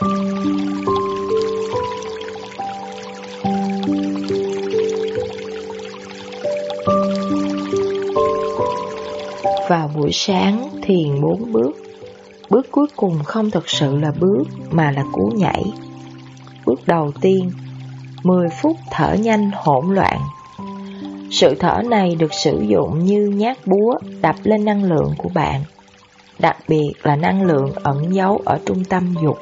Vào buổi sáng thiền bốn bước. Bước cuối cùng không thực sự là bước, mà là cú nhảy. Bước đầu tiên 10 phút thở nhanh hỗn loạn. Sự thở này được sử dụng như nhát búa đập lên năng lượng của bạn, Đặc biệt là năng lượng ẩn giấu ở trung tâm dục.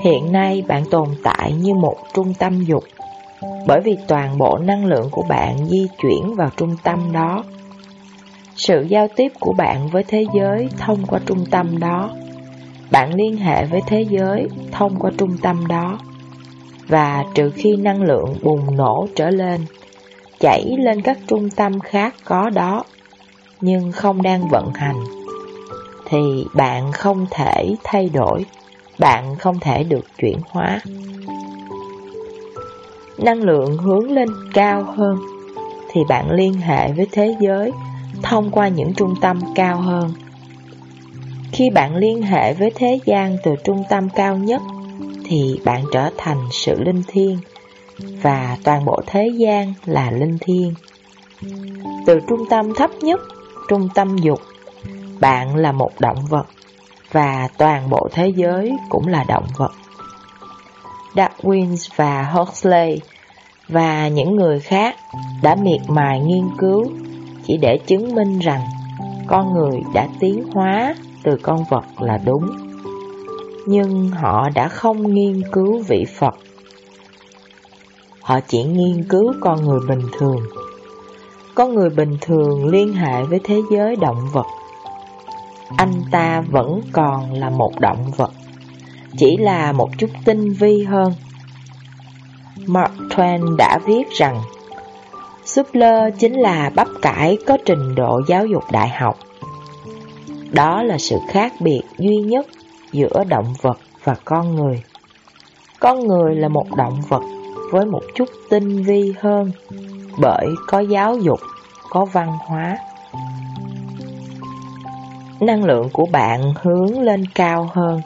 Hiện nay bạn tồn tại như một trung tâm dục Bởi vì toàn bộ năng lượng của bạn di chuyển vào trung tâm đó sự giao tiếp của bạn với thế giới thông qua trung tâm đó. Bạn liên hệ với thế giới thông qua trung tâm đó. Và trừ khi năng lượng bùng nổ trở lên, chảy lên các trung tâm khác có đó, nhưng không đang vận hành, thì bạn không thể thay đổi, bạn không thể được chuyển hóa. Năng lượng hướng lên cao hơn, thì bạn liên hệ với thế giới thông qua những trung tâm cao hơn. Khi bạn liên hệ với thế gian từ trung tâm cao nhất, thì bạn trở thành sự linh thiêng, và toàn bộ thế gian là linh thiêng. Từ trung tâm thấp nhất, trung tâm dục, bạn là một động vật, và toàn bộ thế giới cũng là động vật. Darwin và Huxley và những người khác đã miệt mài nghiên cứu chỉ để chứng minh rằng con người đã tiến hóa từ con vật là đúng. Nhưng họ đã không nghiên cứu vị Phật. Họ chỉ nghiên cứu con người bình thường. Con người bình thường liên hệ với thế giới động vật. Anh ta vẫn còn là một động vật, chỉ là một chút tinh vi hơn. Mark Twain đã viết rằng Súp chính là bắp cải có trình độ giáo dục đại học. Đó là sự khác biệt duy nhất giữa động vật và con người. Con người là một động vật với một chút tinh vi hơn bởi có giáo dục, có văn hóa. Năng lượng của bạn hướng lên cao hơn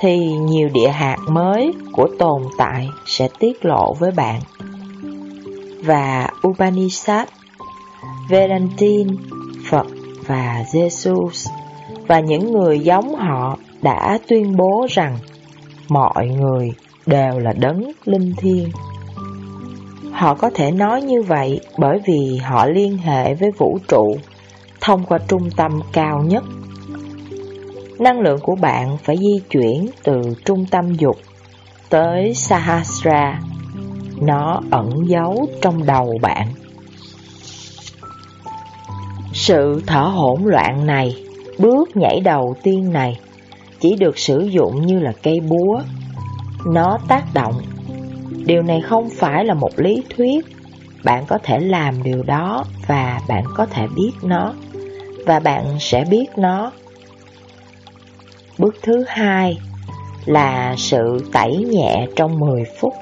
thì nhiều địa hạt mới của tồn tại sẽ tiết lộ với bạn và Upanishad, Valentine, Phật và Jesus và những người giống họ đã tuyên bố rằng mọi người đều là đấng linh thiêng. Họ có thể nói như vậy bởi vì họ liên hệ với vũ trụ thông qua trung tâm cao nhất. Năng lượng của bạn phải di chuyển từ trung tâm dục tới Sahasra nó ẩn giấu trong đầu bạn. Sự thở hỗn loạn này, bước nhảy đầu tiên này, chỉ được sử dụng như là cây búa. Nó tác động. Điều này không phải là một lý thuyết. Bạn có thể làm điều đó và bạn có thể biết nó. Và bạn sẽ biết nó. Bước thứ hai là sự tẩy nhẹ trong 10 phút.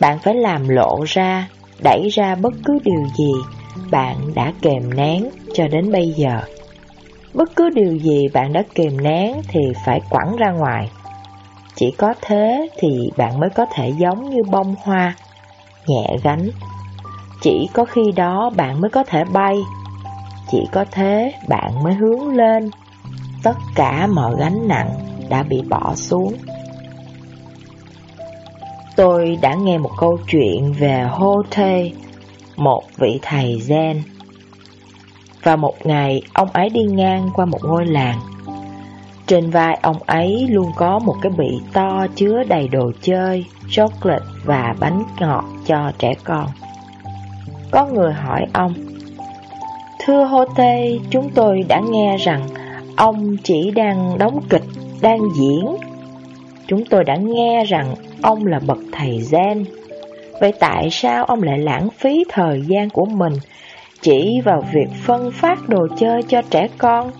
Bạn phải làm lộ ra, đẩy ra bất cứ điều gì bạn đã kềm nén cho đến bây giờ. Bất cứ điều gì bạn đã kềm nén thì phải quẳng ra ngoài. Chỉ có thế thì bạn mới có thể giống như bông hoa, nhẹ gánh. Chỉ có khi đó bạn mới có thể bay. Chỉ có thế bạn mới hướng lên. Tất cả mọi gánh nặng đã bị bỏ xuống. Tôi đã nghe một câu chuyện về Hô Thê, một vị thầy Zen. Và một ngày, ông ấy đi ngang qua một ngôi làng. Trên vai ông ấy luôn có một cái bị to chứa đầy đồ chơi, chocolate và bánh ngọt cho trẻ con. Có người hỏi ông, Thưa Hô Tê, chúng tôi đã nghe rằng ông chỉ đang đóng kịch, đang diễn. Chúng tôi đã nghe rằng Ông là bậc thầy Zen. Vậy tại sao ông lại lãng phí thời gian của mình Chỉ vào việc phân phát đồ chơi cho trẻ con?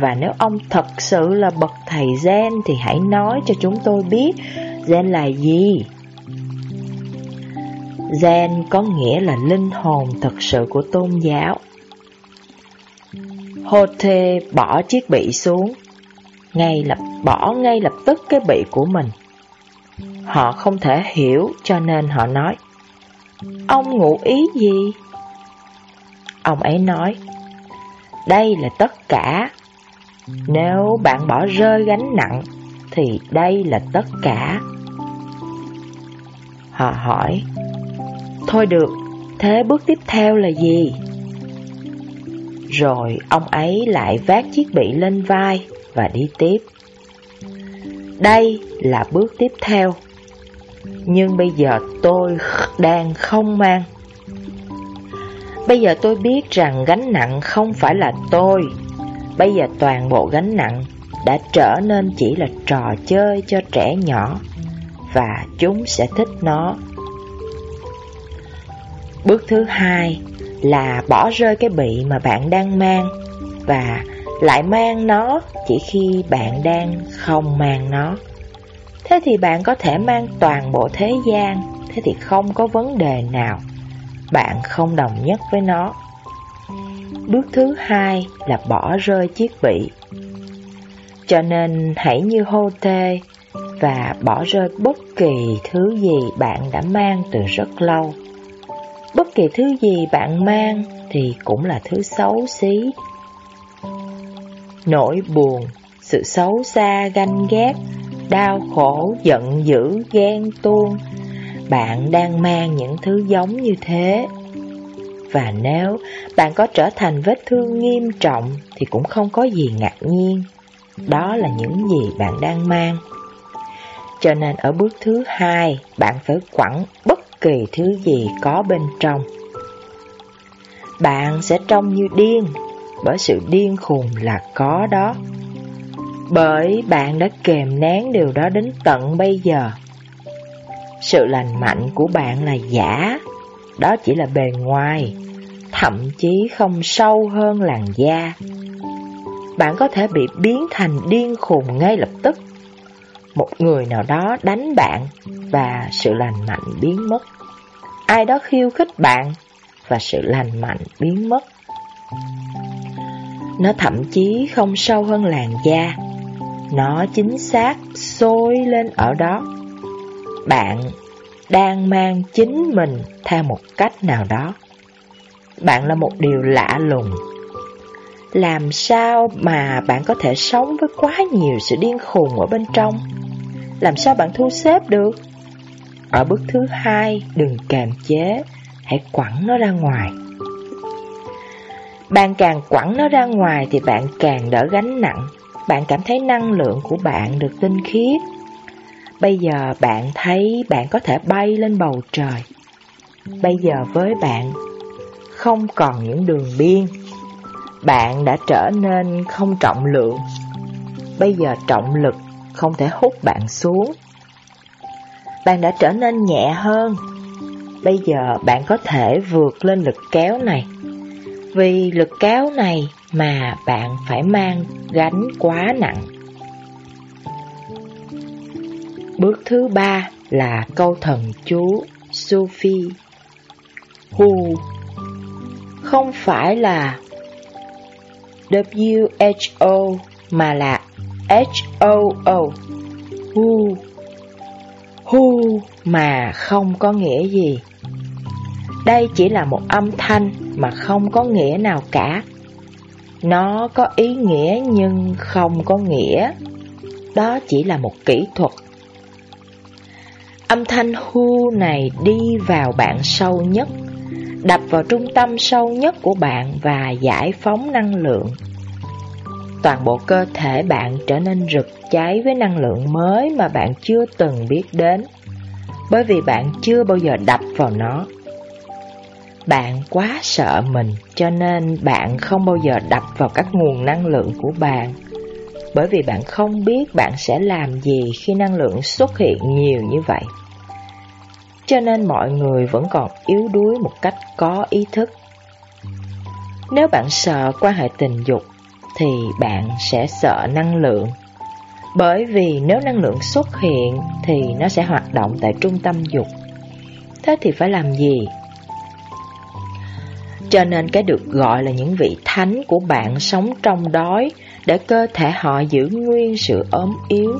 Và nếu ông thật sự là bậc thầy Zen Thì hãy nói cho chúng tôi biết Zen là gì? Zen có nghĩa là linh hồn thật sự của tôn giáo. Hote bỏ chiếc bị xuống ngay lập bỏ ngay lập tức cái bị của mình. Họ không thể hiểu cho nên họ nói Ông ngụ ý gì? Ông ấy nói Đây là tất cả Nếu bạn bỏ rơi gánh nặng Thì đây là tất cả Họ hỏi Thôi được, thế bước tiếp theo là gì? Rồi ông ấy lại vác chiếc bị lên vai và đi tiếp. Đây là bước tiếp theo. Nhưng bây giờ tôi đang không mang. Bây giờ tôi biết rằng gánh nặng không phải là tôi. Bây giờ toàn bộ gánh nặng đã trở nên chỉ là trò chơi cho trẻ nhỏ Và chúng sẽ thích nó. Bước thứ hai là bỏ rơi cái bị mà bạn đang mang. Và lại mang nó chỉ khi bạn đang không mang nó. Thế thì bạn có thể mang toàn bộ thế gian, Thế thì không có vấn đề nào. Bạn không đồng nhất với nó. Bước thứ hai là bỏ rơi chiếc bị. Cho nên hãy như hô tê Và bỏ rơi bất kỳ thứ gì bạn đã mang từ rất lâu. Bất kỳ thứ gì bạn mang thì cũng là thứ xấu xí. Nỗi buồn, sự xấu xa, ganh ghét, đau khổ, giận dữ, ghen tuông. Bạn đang mang những thứ giống như thế. Và nếu bạn có trở thành vết thương nghiêm trọng thì cũng không có gì ngạc nhiên. Đó là những gì bạn đang mang. Cho nên ở bước thứ hai, bạn phải quẳng bất kỳ thứ gì có bên trong. Bạn sẽ trông như điên, bởi sự điên khùng là có đó. Bởi bạn đã kềm nén điều đó đến tận bây giờ. Sự lành mạnh của bạn là giả, đó chỉ là bề ngoài, thậm chí không sâu hơn làn da. Bạn có thể bị biến thành điên khùng ngay lập tức một người nào đó đánh bạn và sự lành mạnh biến mất. Ai đó khiêu khích bạn và sự lành mạnh biến mất. Nó thậm chí không sâu hơn làn da, nó chính xác sôi lên ở đó. Bạn đang mang chính mình theo một cách nào đó. Bạn là một điều lạ lùng. Làm sao mà bạn có thể sống với quá nhiều sự điên khùng ở bên trong? làm sao bạn thu xếp được? Ở bước thứ hai, đừng kềm chế, hãy quẳng nó ra ngoài. Bạn càng quẳng nó ra ngoài thì bạn càng đỡ gánh nặng, bạn cảm thấy năng lượng của bạn được tinh khiết. Bây giờ bạn thấy bạn có thể bay lên bầu trời. Bây giờ với bạn, không còn những đường biên. Bạn đã trở nên không trọng lượng. Bây giờ trọng lực không thể hút bạn xuống. Bạn đã trở nên nhẹ hơn. Bây giờ bạn có thể vượt lên lực kéo này. Vì lực kéo này mà bạn phải mang gánh quá nặng. Bước thứ ba là câu thần chú Sufi. Hu không phải là WHO mà là H-O-O Hu. Hu mà không có nghĩa gì. Đây chỉ là một âm thanh mà không có nghĩa nào cả. Nó có ý nghĩa nhưng không có nghĩa. Đó chỉ là một kỹ thuật. Âm thanh hu này đi vào bạn sâu nhất. Đập vào trung tâm sâu nhất của bạn và giải phóng năng lượng toàn bộ cơ thể bạn trở nên rực cháy với năng lượng mới mà bạn chưa từng biết đến, bởi vì bạn chưa bao giờ đập vào nó. Bạn quá sợ mình cho nên bạn không bao giờ đập vào các nguồn năng lượng của bạn, bởi vì bạn không biết bạn sẽ làm gì khi năng lượng xuất hiện nhiều như vậy. Cho nên mọi người vẫn còn yếu đuối một cách có ý thức. Nếu bạn sợ quan hệ tình dục thì bạn sẽ sợ năng lượng. Bởi vì nếu năng lượng xuất hiện thì nó sẽ hoạt động tại trung tâm dục. Thế thì phải làm gì? Cho nên cái được gọi là những vị thánh của bạn sống trong đói để cơ thể họ giữ nguyên sự ốm yếu.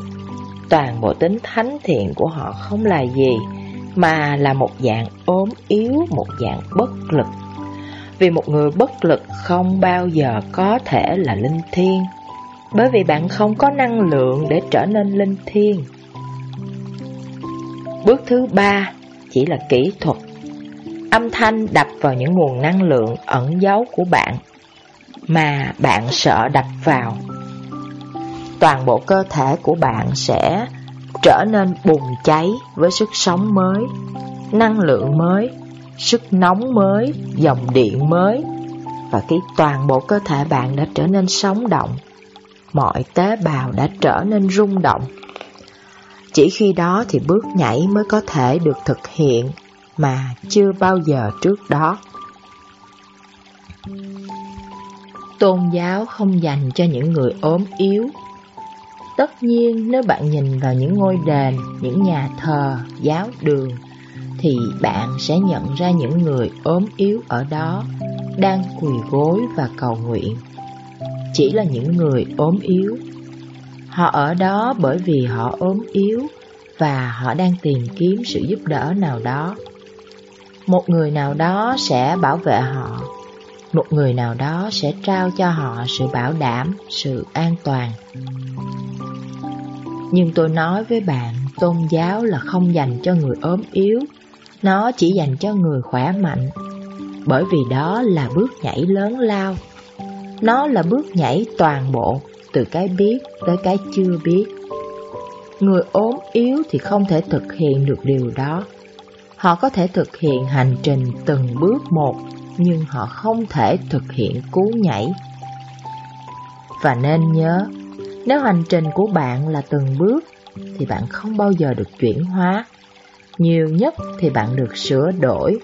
Toàn bộ tính thánh thiện của họ không là gì, mà là một dạng ốm yếu, một dạng bất lực. Vì một người bất lực không bao giờ có thể là linh thiêng, bởi vì bạn không có năng lượng để trở nên linh thiêng. Bước thứ ba chỉ là kỹ thuật. Âm thanh đập vào những nguồn năng lượng ẩn giấu của bạn mà bạn sợ đập vào. Toàn bộ cơ thể của bạn sẽ trở nên bùng cháy với sức sống mới, năng lượng mới, sức nóng mới, dòng điện mới. Và khi toàn bộ cơ thể bạn đã trở nên sống động, mọi tế bào đã trở nên rung động. Chỉ khi đó thì bước nhảy mới có thể được thực hiện mà chưa bao giờ trước đó. Tôn giáo không dành cho những người ốm yếu. Tất nhiên nếu bạn nhìn vào những ngôi đền, những nhà thờ, giáo đường, thì bạn sẽ nhận ra những người ốm yếu ở đó đang quỳ gối và cầu nguyện. Chỉ là những người ốm yếu. Họ ở đó bởi vì họ ốm yếu và họ đang tìm kiếm sự giúp đỡ nào đó. Một người nào đó sẽ bảo vệ họ một người nào đó sẽ trao cho họ sự bảo đảm, sự an toàn. Nhưng tôi nói với bạn, tôn giáo là không dành cho người ốm yếu, nó chỉ dành cho người khỏe mạnh, bởi vì đó là bước nhảy lớn lao. Nó là bước nhảy toàn bộ, từ cái biết tới cái chưa biết. Người ốm yếu thì không thể thực hiện được điều đó. Họ có thể thực hiện hành trình từng bước một nhưng họ không thể thực hiện cú nhảy. Và nên nhớ, nếu hành trình của bạn là từng bước, thì bạn không bao giờ được chuyển hóa. Nhiều nhất thì bạn được sửa đổi,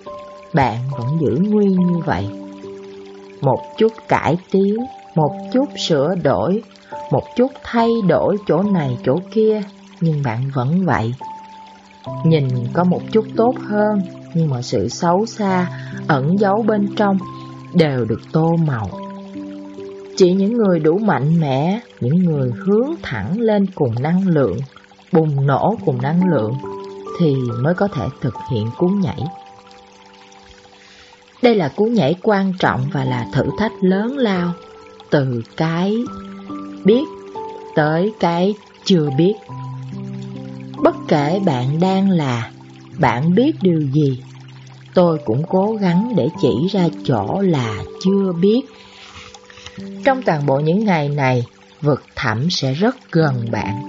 bạn vẫn giữ nguyên như vậy. Một chút cải tiến, một chút sửa đổi, một chút thay đổi chỗ này chỗ kia, nhưng bạn vẫn vậy. Nhìn có một chút tốt hơn, nhưng mọi sự xấu xa ẩn giấu bên trong đều được tô màu. Chỉ những người đủ mạnh mẽ, những người hướng thẳng lên cùng năng lượng, bùng nổ cùng năng lượng thì mới có thể thực hiện cú nhảy. Đây là cú nhảy quan trọng và là thử thách lớn lao từ cái biết tới cái chưa biết. Bất kể bạn đang là, bạn biết điều gì tôi cũng cố gắng để chỉ ra chỗ là chưa biết. Trong toàn bộ những ngày này, vực thẳm sẽ rất gần bạn.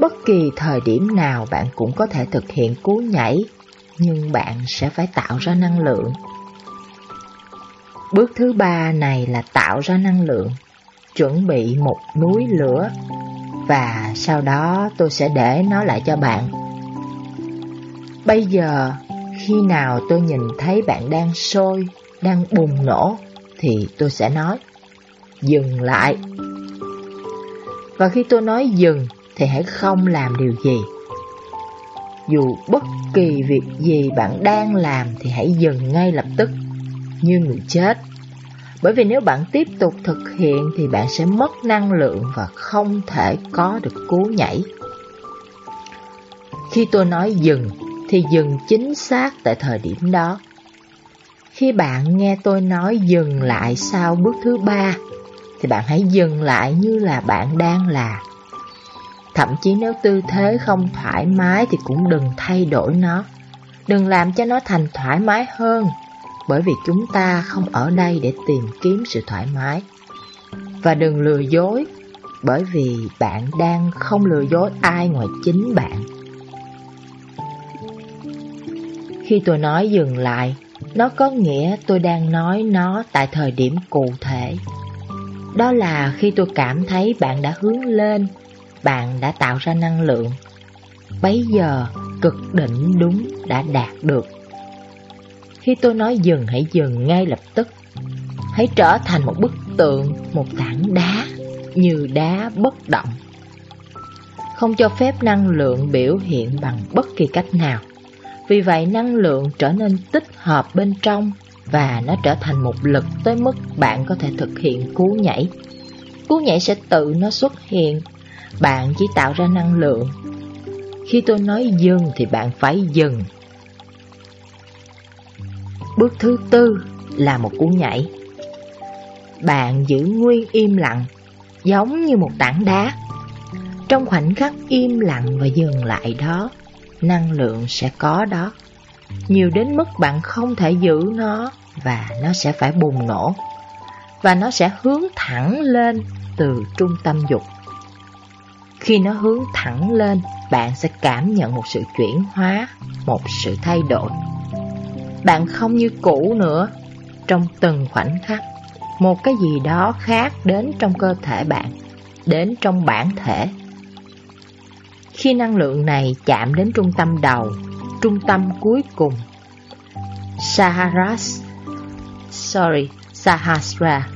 Bất kỳ thời điểm nào bạn cũng có thể thực hiện cú nhảy, nhưng bạn sẽ phải tạo ra năng lượng. Bước thứ ba này là tạo ra năng lượng, chuẩn bị một núi lửa, và sau đó tôi sẽ để nó lại cho bạn. Bây giờ khi nào tôi nhìn thấy bạn đang sôi, đang bùng nổ, thì tôi sẽ nói, dừng lại. Và khi tôi nói dừng, thì hãy không làm điều gì. Dù bất kỳ việc gì bạn đang làm thì hãy dừng ngay lập tức, như người chết. Bởi vì nếu bạn tiếp tục thực hiện thì bạn sẽ mất năng lượng và không thể có được cú nhảy. Khi tôi nói dừng thì dừng chính xác tại thời điểm đó. Khi bạn nghe tôi nói dừng lại sau bước thứ ba, thì bạn hãy dừng lại như là bạn đang là. Thậm chí nếu tư thế không thoải mái thì cũng đừng thay đổi nó. Đừng làm cho nó thành thoải mái hơn, bởi vì chúng ta không ở đây để tìm kiếm sự thoải mái. Và đừng lừa dối, bởi vì bạn đang không lừa dối ai ngoài chính bạn. Khi tôi nói dừng lại, nó có nghĩa tôi đang nói nó tại thời điểm cụ thể. Đó là khi tôi cảm thấy bạn đã hướng lên, bạn đã tạo ra năng lượng. Bấy giờ, cực đỉnh đúng đã đạt được. Khi tôi nói dừng hãy dừng ngay lập tức. Hãy trở thành một bức tượng, một tảng đá, như đá bất động. Không cho phép năng lượng biểu hiện bằng bất kỳ cách nào. Vì vậy năng lượng trở nên tích hợp bên trong và nó trở thành một lực tới mức bạn có thể thực hiện cú nhảy. cú nhảy sẽ tự nó xuất hiện. Bạn chỉ tạo ra năng lượng. Khi tôi nói dừng thì bạn phải dừng. Bước thứ tư là một cú nhảy. Bạn giữ nguyên im lặng, giống như một tảng đá. Trong khoảnh khắc im lặng và dừng lại đó, năng lượng sẽ có đó. Nhiều đến mức bạn không thể giữ nó và nó sẽ phải bùng nổ. Và nó sẽ hướng thẳng lên từ trung tâm dục. Khi nó hướng thẳng lên, bạn sẽ cảm nhận một sự chuyển hóa, một sự thay đổi. Bạn không như cũ nữa, trong từng khoảnh khắc, một cái gì đó khác đến trong cơ thể bạn, đến trong bản thể. Khi năng lượng này chạm đến trung tâm đầu, trung tâm cuối cùng, Saharas, sorry, Sahasra.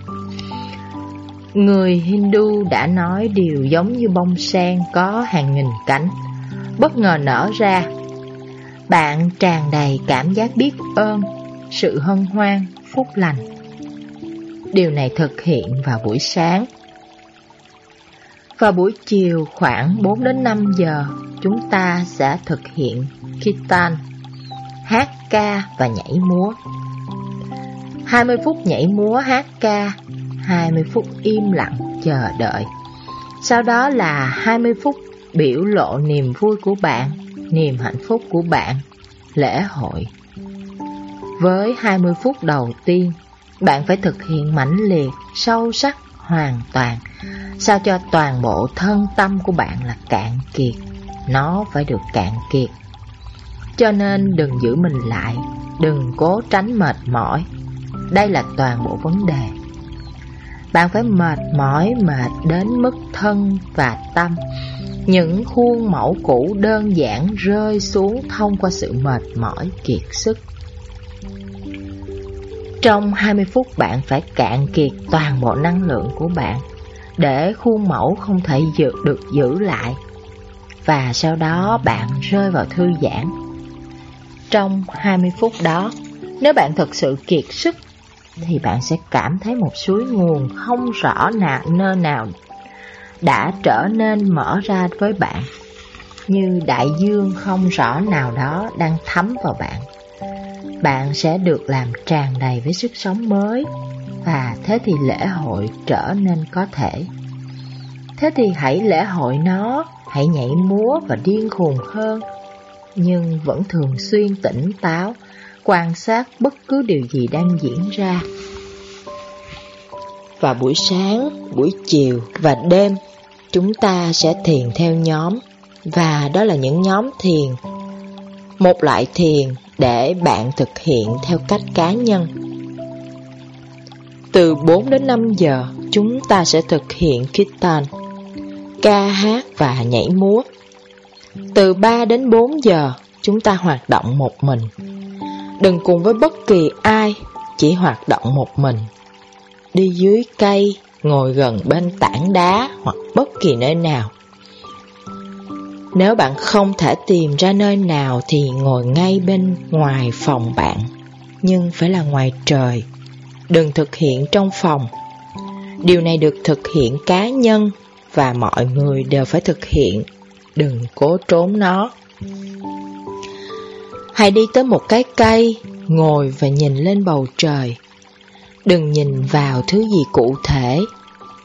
Người Hindu đã nói điều giống như bông sen có hàng nghìn cánh, bất ngờ nở ra. Bạn tràn đầy cảm giác biết ơn, sự hân hoan, phúc lành. Điều này thực hiện vào buổi sáng. Vào buổi chiều khoảng 4 đến 5 giờ, chúng ta sẽ thực hiện Kitan, hát ca và nhảy múa. 20 phút nhảy múa hát ca, 20 phút im lặng chờ đợi. Sau đó là 20 phút biểu lộ niềm vui của bạn, niềm hạnh phúc của bạn, lễ hội. Với 20 phút đầu tiên, bạn phải thực hiện mãnh liệt, sâu sắc, hoàn toàn, sao cho toàn bộ thân tâm của bạn là cạn kiệt. Nó phải được cạn kiệt. Cho nên đừng giữ mình lại, đừng cố tránh mệt mỏi. Đây là toàn bộ vấn đề. Bạn phải mệt mỏi mệt đến mức thân và tâm. Những khuôn mẫu cũ đơn giản rơi xuống thông qua sự mệt mỏi kiệt sức. Trong 20 phút bạn phải cạn kiệt toàn bộ năng lượng của bạn để khuôn mẫu không thể giữ được giữ lại. Và sau đó bạn rơi vào thư giãn. Trong 20 phút đó, nếu bạn thực sự kiệt sức thì bạn sẽ cảm thấy một suối nguồn không rõ nào nơi nào đã trở nên mở ra với bạn như đại dương không rõ nào đó đang thấm vào bạn bạn sẽ được làm tràn đầy với sức sống mới và thế thì lễ hội trở nên có thể. Thế thì hãy lễ hội nó, hãy nhảy múa và điên khùng hơn, nhưng vẫn thường xuyên tỉnh táo, quan sát bất cứ điều gì đang diễn ra. và buổi sáng, buổi chiều và đêm, chúng ta sẽ thiền theo nhóm, và đó là những nhóm thiền. Một loại thiền để bạn thực hiện theo cách cá nhân. Từ 4 đến 5 giờ, chúng ta sẽ thực hiện Kirtan, ca hát và nhảy múa. Từ 3 đến 4 giờ, chúng ta hoạt động một mình. Đừng cùng với bất kỳ ai, chỉ hoạt động một mình. Đi dưới cây, ngồi gần bên tảng đá hoặc bất kỳ nơi nào. Nếu bạn không thể tìm ra nơi nào thì ngồi ngay bên ngoài phòng bạn, nhưng phải là ngoài trời. Đừng thực hiện trong phòng. Điều này được thực hiện cá nhân và mọi người đều phải thực hiện. Đừng cố trốn nó. Hãy đi tới một cái cây, ngồi và nhìn lên bầu trời. Đừng nhìn vào thứ gì cụ thể,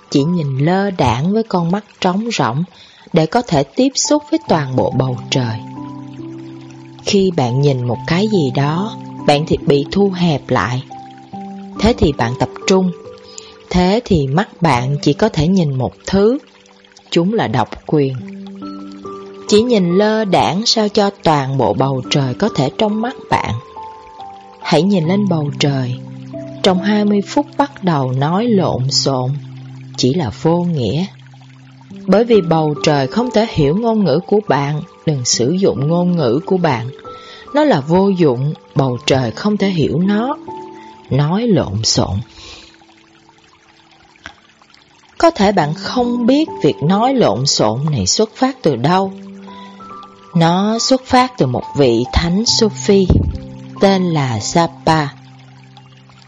chỉ nhìn lơ đảng với con mắt trống rỗng để có thể tiếp xúc với toàn bộ bầu trời. Khi bạn nhìn một cái gì đó, bạn thì bị thu hẹp lại. Thế thì bạn tập trung. Thế thì mắt bạn chỉ có thể nhìn một thứ. Chúng là độc quyền. Chỉ nhìn lơ đảng sao cho toàn bộ bầu trời có thể trong mắt bạn. Hãy nhìn lên bầu trời. Trong 20 phút bắt đầu nói lộn xộn, chỉ là vô nghĩa. Bởi vì bầu trời không thể hiểu ngôn ngữ của bạn, đừng sử dụng ngôn ngữ của bạn. Nó là vô dụng, bầu trời không thể hiểu nó. Nói lộn xộn. Có thể bạn không biết việc nói lộn xộn này xuất phát từ đâu. Nó xuất phát từ một vị thánh Sufi tên là Sapa.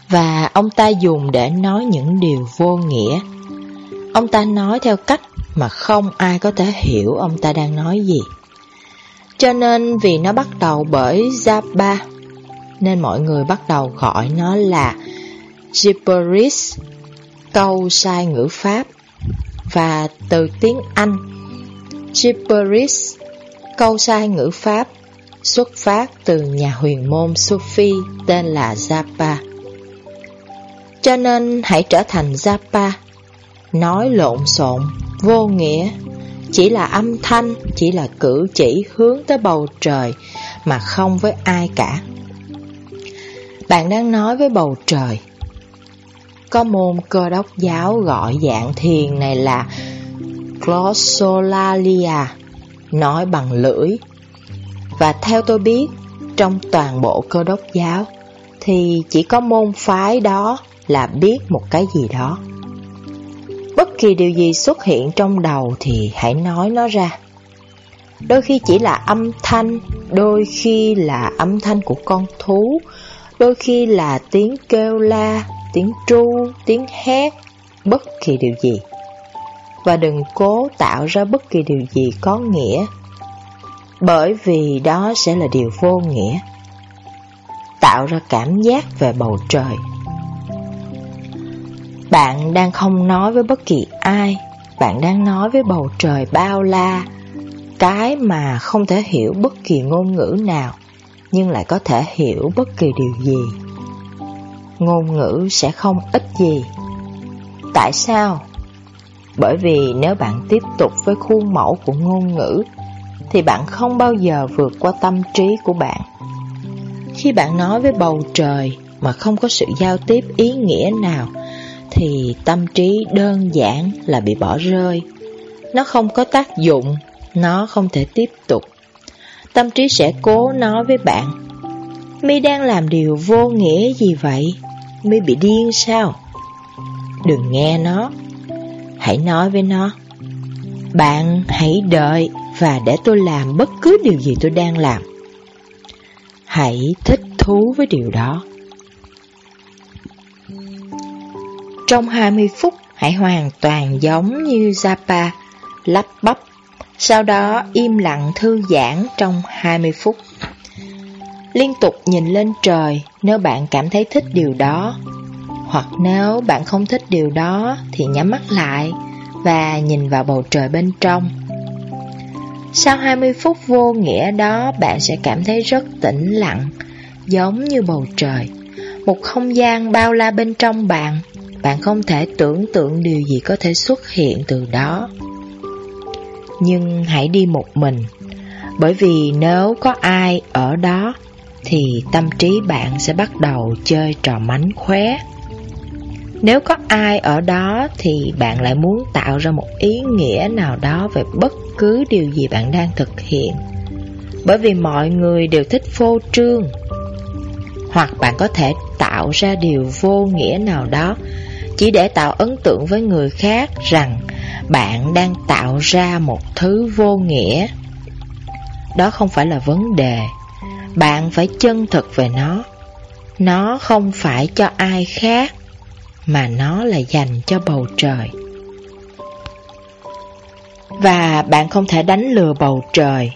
Và ông ta dùng để nói những điều vô nghĩa Ông ta nói theo cách mà không ai có thể hiểu ông ta đang nói gì. Cho nên vì nó bắt đầu bởi Zappa, nên mọi người bắt đầu gọi nó là gibberish, câu sai ngữ pháp. Và từ tiếng Anh, gibberish, câu sai ngữ pháp, xuất phát từ nhà huyền môn Sufi tên là Zappa. Cho nên hãy trở thành Zappa, nói lộn xộn, vô nghĩa, chỉ là âm thanh, chỉ là cử chỉ hướng tới bầu trời mà không với ai cả. Bạn đang nói với bầu trời. Có môn cơ đốc giáo gọi dạng thiền này là glossolalia, nói bằng lưỡi. Và theo tôi biết, trong toàn bộ cơ đốc giáo, thì chỉ có môn phái đó là biết một cái gì đó khi điều gì xuất hiện trong đầu thì hãy nói nó ra. Đôi khi chỉ là âm thanh, đôi khi là âm thanh của con thú, đôi khi là tiếng kêu la, tiếng tru, tiếng hét, bất kỳ điều gì. Và đừng cố tạo ra bất kỳ điều gì có nghĩa, bởi vì đó sẽ là điều vô nghĩa. Tạo ra cảm giác về bầu trời. Bạn đang không nói với bất kỳ ai, bạn đang nói với bầu trời bao la, cái mà không thể hiểu bất kỳ ngôn ngữ nào nhưng lại có thể hiểu bất kỳ điều gì. Ngôn ngữ sẽ không ích gì. Tại sao? Bởi vì nếu bạn tiếp tục với khuôn mẫu của ngôn ngữ, thì bạn không bao giờ vượt qua tâm trí của bạn. Khi bạn nói với bầu trời mà không có sự giao tiếp ý nghĩa nào, thì tâm trí đơn giản là bị bỏ rơi. Nó không có tác dụng, nó không thể tiếp tục Tâm trí sẽ cố nói với bạn Mi đang làm điều vô nghĩa gì vậy? Mi bị điên sao? Đừng nghe nó Hãy nói với nó Bạn hãy đợi Và để tôi làm bất cứ điều gì tôi đang làm Hãy thích thú với điều đó Trong 20 phút Hãy hoàn toàn giống như Zappa Lắp bắp sau đó im lặng thư giãn trong 20 phút. Liên tục nhìn lên trời nếu bạn cảm thấy thích điều đó. Hoặc nếu bạn không thích điều đó thì nhắm mắt lại và nhìn vào bầu trời bên trong. Sau 20 phút vô nghĩa đó bạn sẽ cảm thấy rất tĩnh lặng, giống như bầu trời. Một không gian bao la bên trong bạn, bạn không thể tưởng tượng điều gì có thể xuất hiện từ đó nhưng hãy đi một mình. Bởi vì nếu có ai ở đó, thì tâm trí bạn sẽ bắt đầu chơi trò mánh khóe. Nếu có ai ở đó thì bạn lại muốn tạo ra một ý nghĩa nào đó về bất cứ điều gì bạn đang thực hiện. Bởi vì mọi người đều thích phô trương. Hoặc bạn có thể tạo ra điều vô nghĩa nào đó chỉ để tạo ấn tượng với người khác rằng bạn đang tạo ra một thứ vô nghĩa. Đó không phải là vấn đề. Bạn phải chân thực về nó. Nó không phải cho ai khác, mà nó là dành cho bầu trời. Và bạn không thể đánh lừa bầu trời.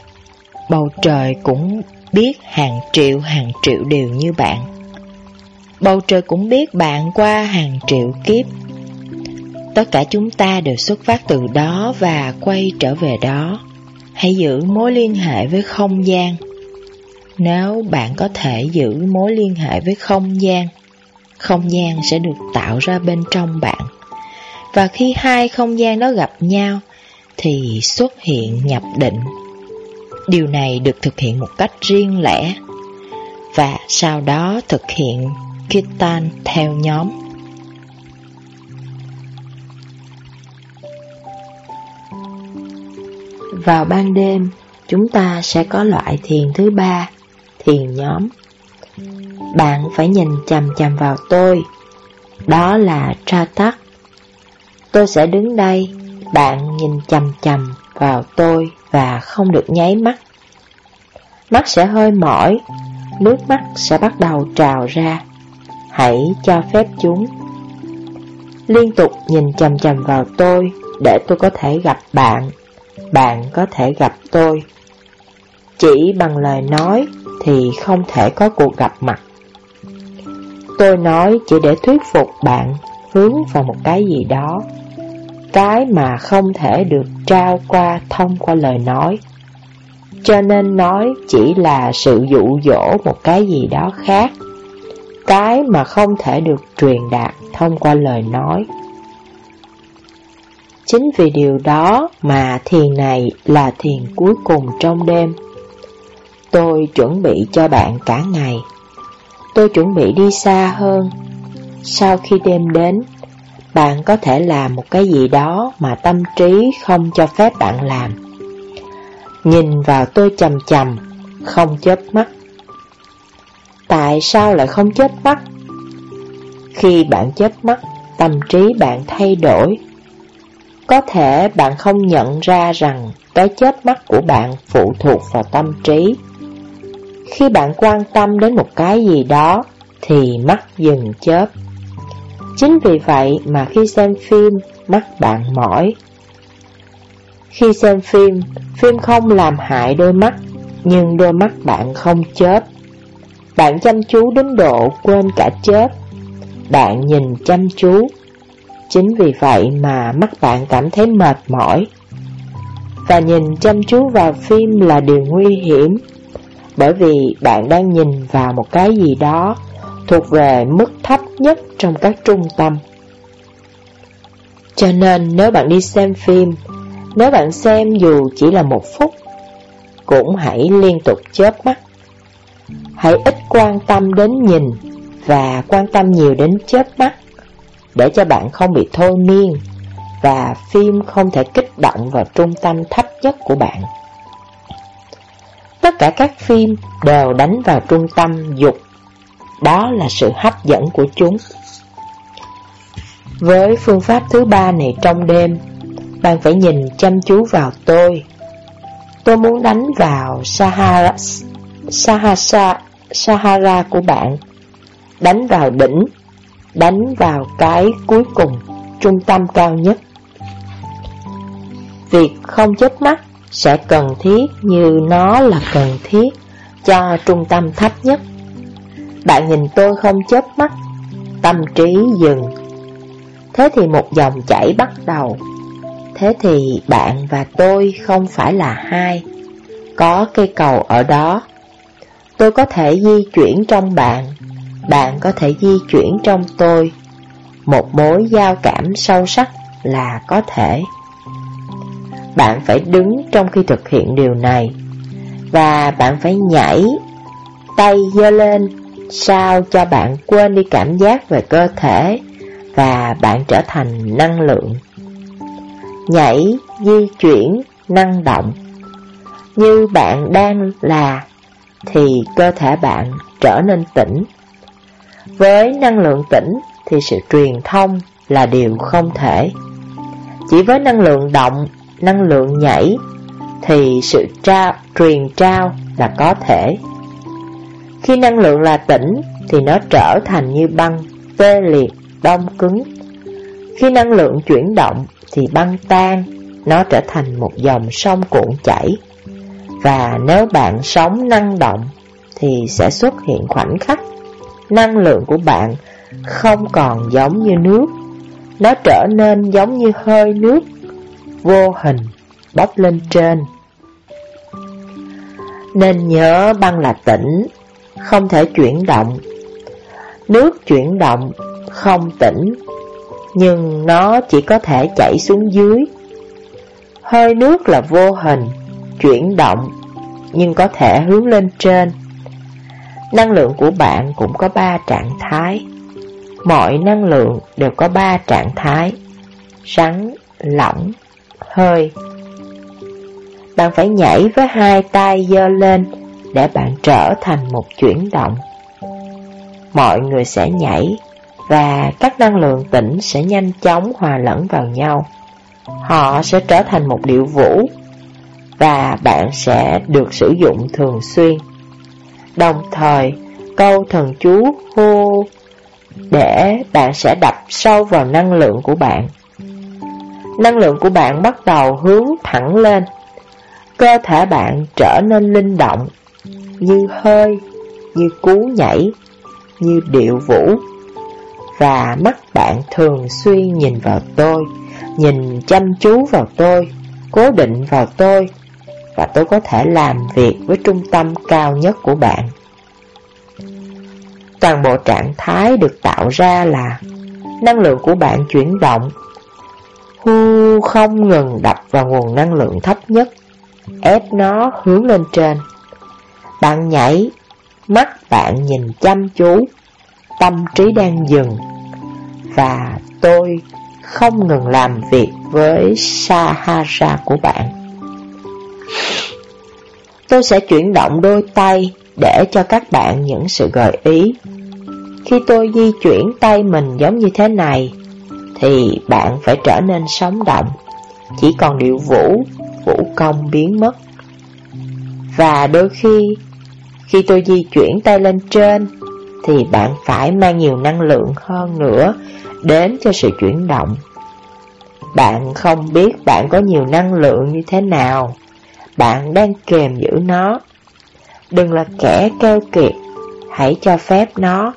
Bầu trời cũng biết hàng triệu hàng triệu điều như bạn. Bầu trời cũng biết bạn qua hàng triệu kiếp Tất cả chúng ta đều xuất phát từ đó và quay trở về đó. Hãy giữ mối liên hệ với không gian. Nếu bạn có thể giữ mối liên hệ với không gian, không gian sẽ được tạo ra bên trong bạn. Và khi hai không gian đó gặp nhau, thì xuất hiện nhập định. Điều này được thực hiện một cách riêng lẻ, và sau đó thực hiện Kitan theo nhóm. Vào ban đêm, chúng ta sẽ có loại thiền thứ ba, thiền nhóm. Bạn phải nhìn chằm chằm vào tôi, đó là tra tắc. Tôi sẽ đứng đây, bạn nhìn chằm chằm vào tôi và không được nháy mắt. Mắt sẽ hơi mỏi, nước mắt sẽ bắt đầu trào ra. Hãy cho phép chúng. Liên tục nhìn chầm chầm vào tôi Để tôi có thể gặp bạn. Bạn có thể gặp tôi. Chỉ bằng lời nói Thì không thể có cuộc gặp mặt. Tôi nói chỉ để thuyết phục bạn Hướng vào một cái gì đó. Cái mà không thể được trao qua thông qua lời nói. Cho nên nói chỉ là sự dụ dỗ một cái gì đó khác cái mà không thể được truyền đạt thông qua lời nói. Chính vì điều đó mà thiền này là thiền cuối cùng trong đêm. Tôi chuẩn bị cho bạn cả ngày. Tôi chuẩn bị đi xa hơn. Sau khi đêm đến, bạn có thể làm một cái gì đó mà tâm trí không cho phép bạn làm. Nhìn vào tôi chầm chầm, không chớp mắt. Tại sao lại không chớp mắt? Khi bạn chớp mắt, tâm trí bạn thay đổi. Có thể bạn không nhận ra rằng cái chớp mắt của bạn phụ thuộc vào tâm trí. Khi bạn quan tâm đến một cái gì đó, thì mắt dừng chớp. Chính vì vậy mà khi xem phim, mắt bạn mỏi. Khi xem phim, phim không làm hại đôi mắt, nhưng đôi mắt bạn không chớp. Bạn chăm chú đến độ quên cả chết. Bạn nhìn chăm chú. Chính vì vậy mà mắt bạn cảm thấy mệt mỏi. Và nhìn chăm chú vào phim là điều nguy hiểm. Bởi vì bạn đang nhìn vào một cái gì đó Thuộc về mức thấp nhất trong các trung tâm. Cho nên nếu bạn đi xem phim, Nếu bạn xem dù chỉ là một phút, Cũng hãy liên tục chớp mắt. Hãy ít quan tâm đến nhìn và quan tâm nhiều đến chớp mắt để cho bạn không bị thôi miên và phim không thể kích động vào trung tâm thấp nhất của bạn. Tất cả các phim đều đánh vào trung tâm dục, đó là sự hấp dẫn của chúng. Với phương pháp thứ ba này trong đêm, bạn phải nhìn chăm chú vào tôi. Tôi muốn đánh vào Sahara, Sahasa, Sahara của bạn. Đánh vào đỉnh, Đánh vào cái cuối cùng, Trung tâm cao nhất. Việc không chớp mắt Sẽ cần thiết như nó là cần thiết Cho trung tâm thấp nhất. Bạn nhìn tôi không chớp mắt, Tâm trí dừng. Thế thì một dòng chảy bắt đầu. Thế thì bạn và tôi không phải là hai. Có cây cầu ở đó. Tôi có thể di chuyển trong bạn. Bạn có thể di chuyển trong tôi. Một mối giao cảm sâu sắc là có thể. Bạn phải đứng trong khi thực hiện điều này. Và bạn phải nhảy Tay giơ lên Sao cho bạn quên đi cảm giác về cơ thể Và bạn trở thành năng lượng. Nhảy, di chuyển, năng động. Như bạn đang là thì cơ thể bạn trở nên tỉnh. Với năng lượng tỉnh thì sự truyền thông là điều không thể. Chỉ với năng lượng động, năng lượng nhảy thì sự trao, truyền trao là có thể. Khi năng lượng là tỉnh thì nó trở thành như băng, tê liệt, đông cứng. Khi năng lượng chuyển động thì băng tan, nó trở thành một dòng sông cuộn chảy. Và nếu bạn sống năng động, Thì sẽ xuất hiện khoảnh khắc Năng lượng của bạn không còn giống như nước. Nó trở nên giống như hơi nước Vô hình bốc lên trên. Nên nhớ băng là tĩnh Không thể chuyển động. Nước chuyển động không tĩnh Nhưng nó chỉ có thể chảy xuống dưới. Hơi nước là vô hình chuyển động nhưng có thể hướng lên trên. Năng lượng của bạn cũng có ba trạng thái. Mọi năng lượng đều có ba trạng thái: rắn, lỏng, hơi. Bạn phải nhảy với hai tay giơ lên để bạn trở thành một chuyển động. Mọi người sẽ nhảy và các năng lượng tĩnh sẽ nhanh chóng hòa lẫn vào nhau. Họ sẽ trở thành một điệu vũ và bạn sẽ được sử dụng thường xuyên. Đồng thời, câu thần chú hô để bạn sẽ đập sâu vào năng lượng của bạn. Năng lượng của bạn bắt đầu hướng thẳng lên. Cơ thể bạn trở nên linh động, như hơi, như cú nhảy, như điệu vũ. Và mắt bạn thường xuyên nhìn vào tôi, nhìn chăm chú vào tôi, cố định vào tôi, và tôi có thể làm việc với trung tâm cao nhất của bạn. Toàn bộ trạng thái được tạo ra là năng lượng của bạn chuyển động. Hu không ngừng đập vào nguồn năng lượng thấp nhất, ép nó hướng lên trên. Bạn nhảy, mắt bạn nhìn chăm chú, tâm trí đang dừng. Và tôi không ngừng làm việc với Sahara của bạn. Tôi sẽ chuyển động đôi tay để cho các bạn những sự gợi ý. Khi tôi di chuyển tay mình giống như thế này, thì bạn phải trở nên sống động, chỉ còn điệu vũ, vũ công biến mất. Và đôi khi, khi tôi di chuyển tay lên trên, thì bạn phải mang nhiều năng lượng hơn nữa đến cho sự chuyển động. Bạn không biết bạn có nhiều năng lượng như thế nào, bạn đang kềm giữ nó. Đừng là kẻ keo kiệt, hãy cho phép nó,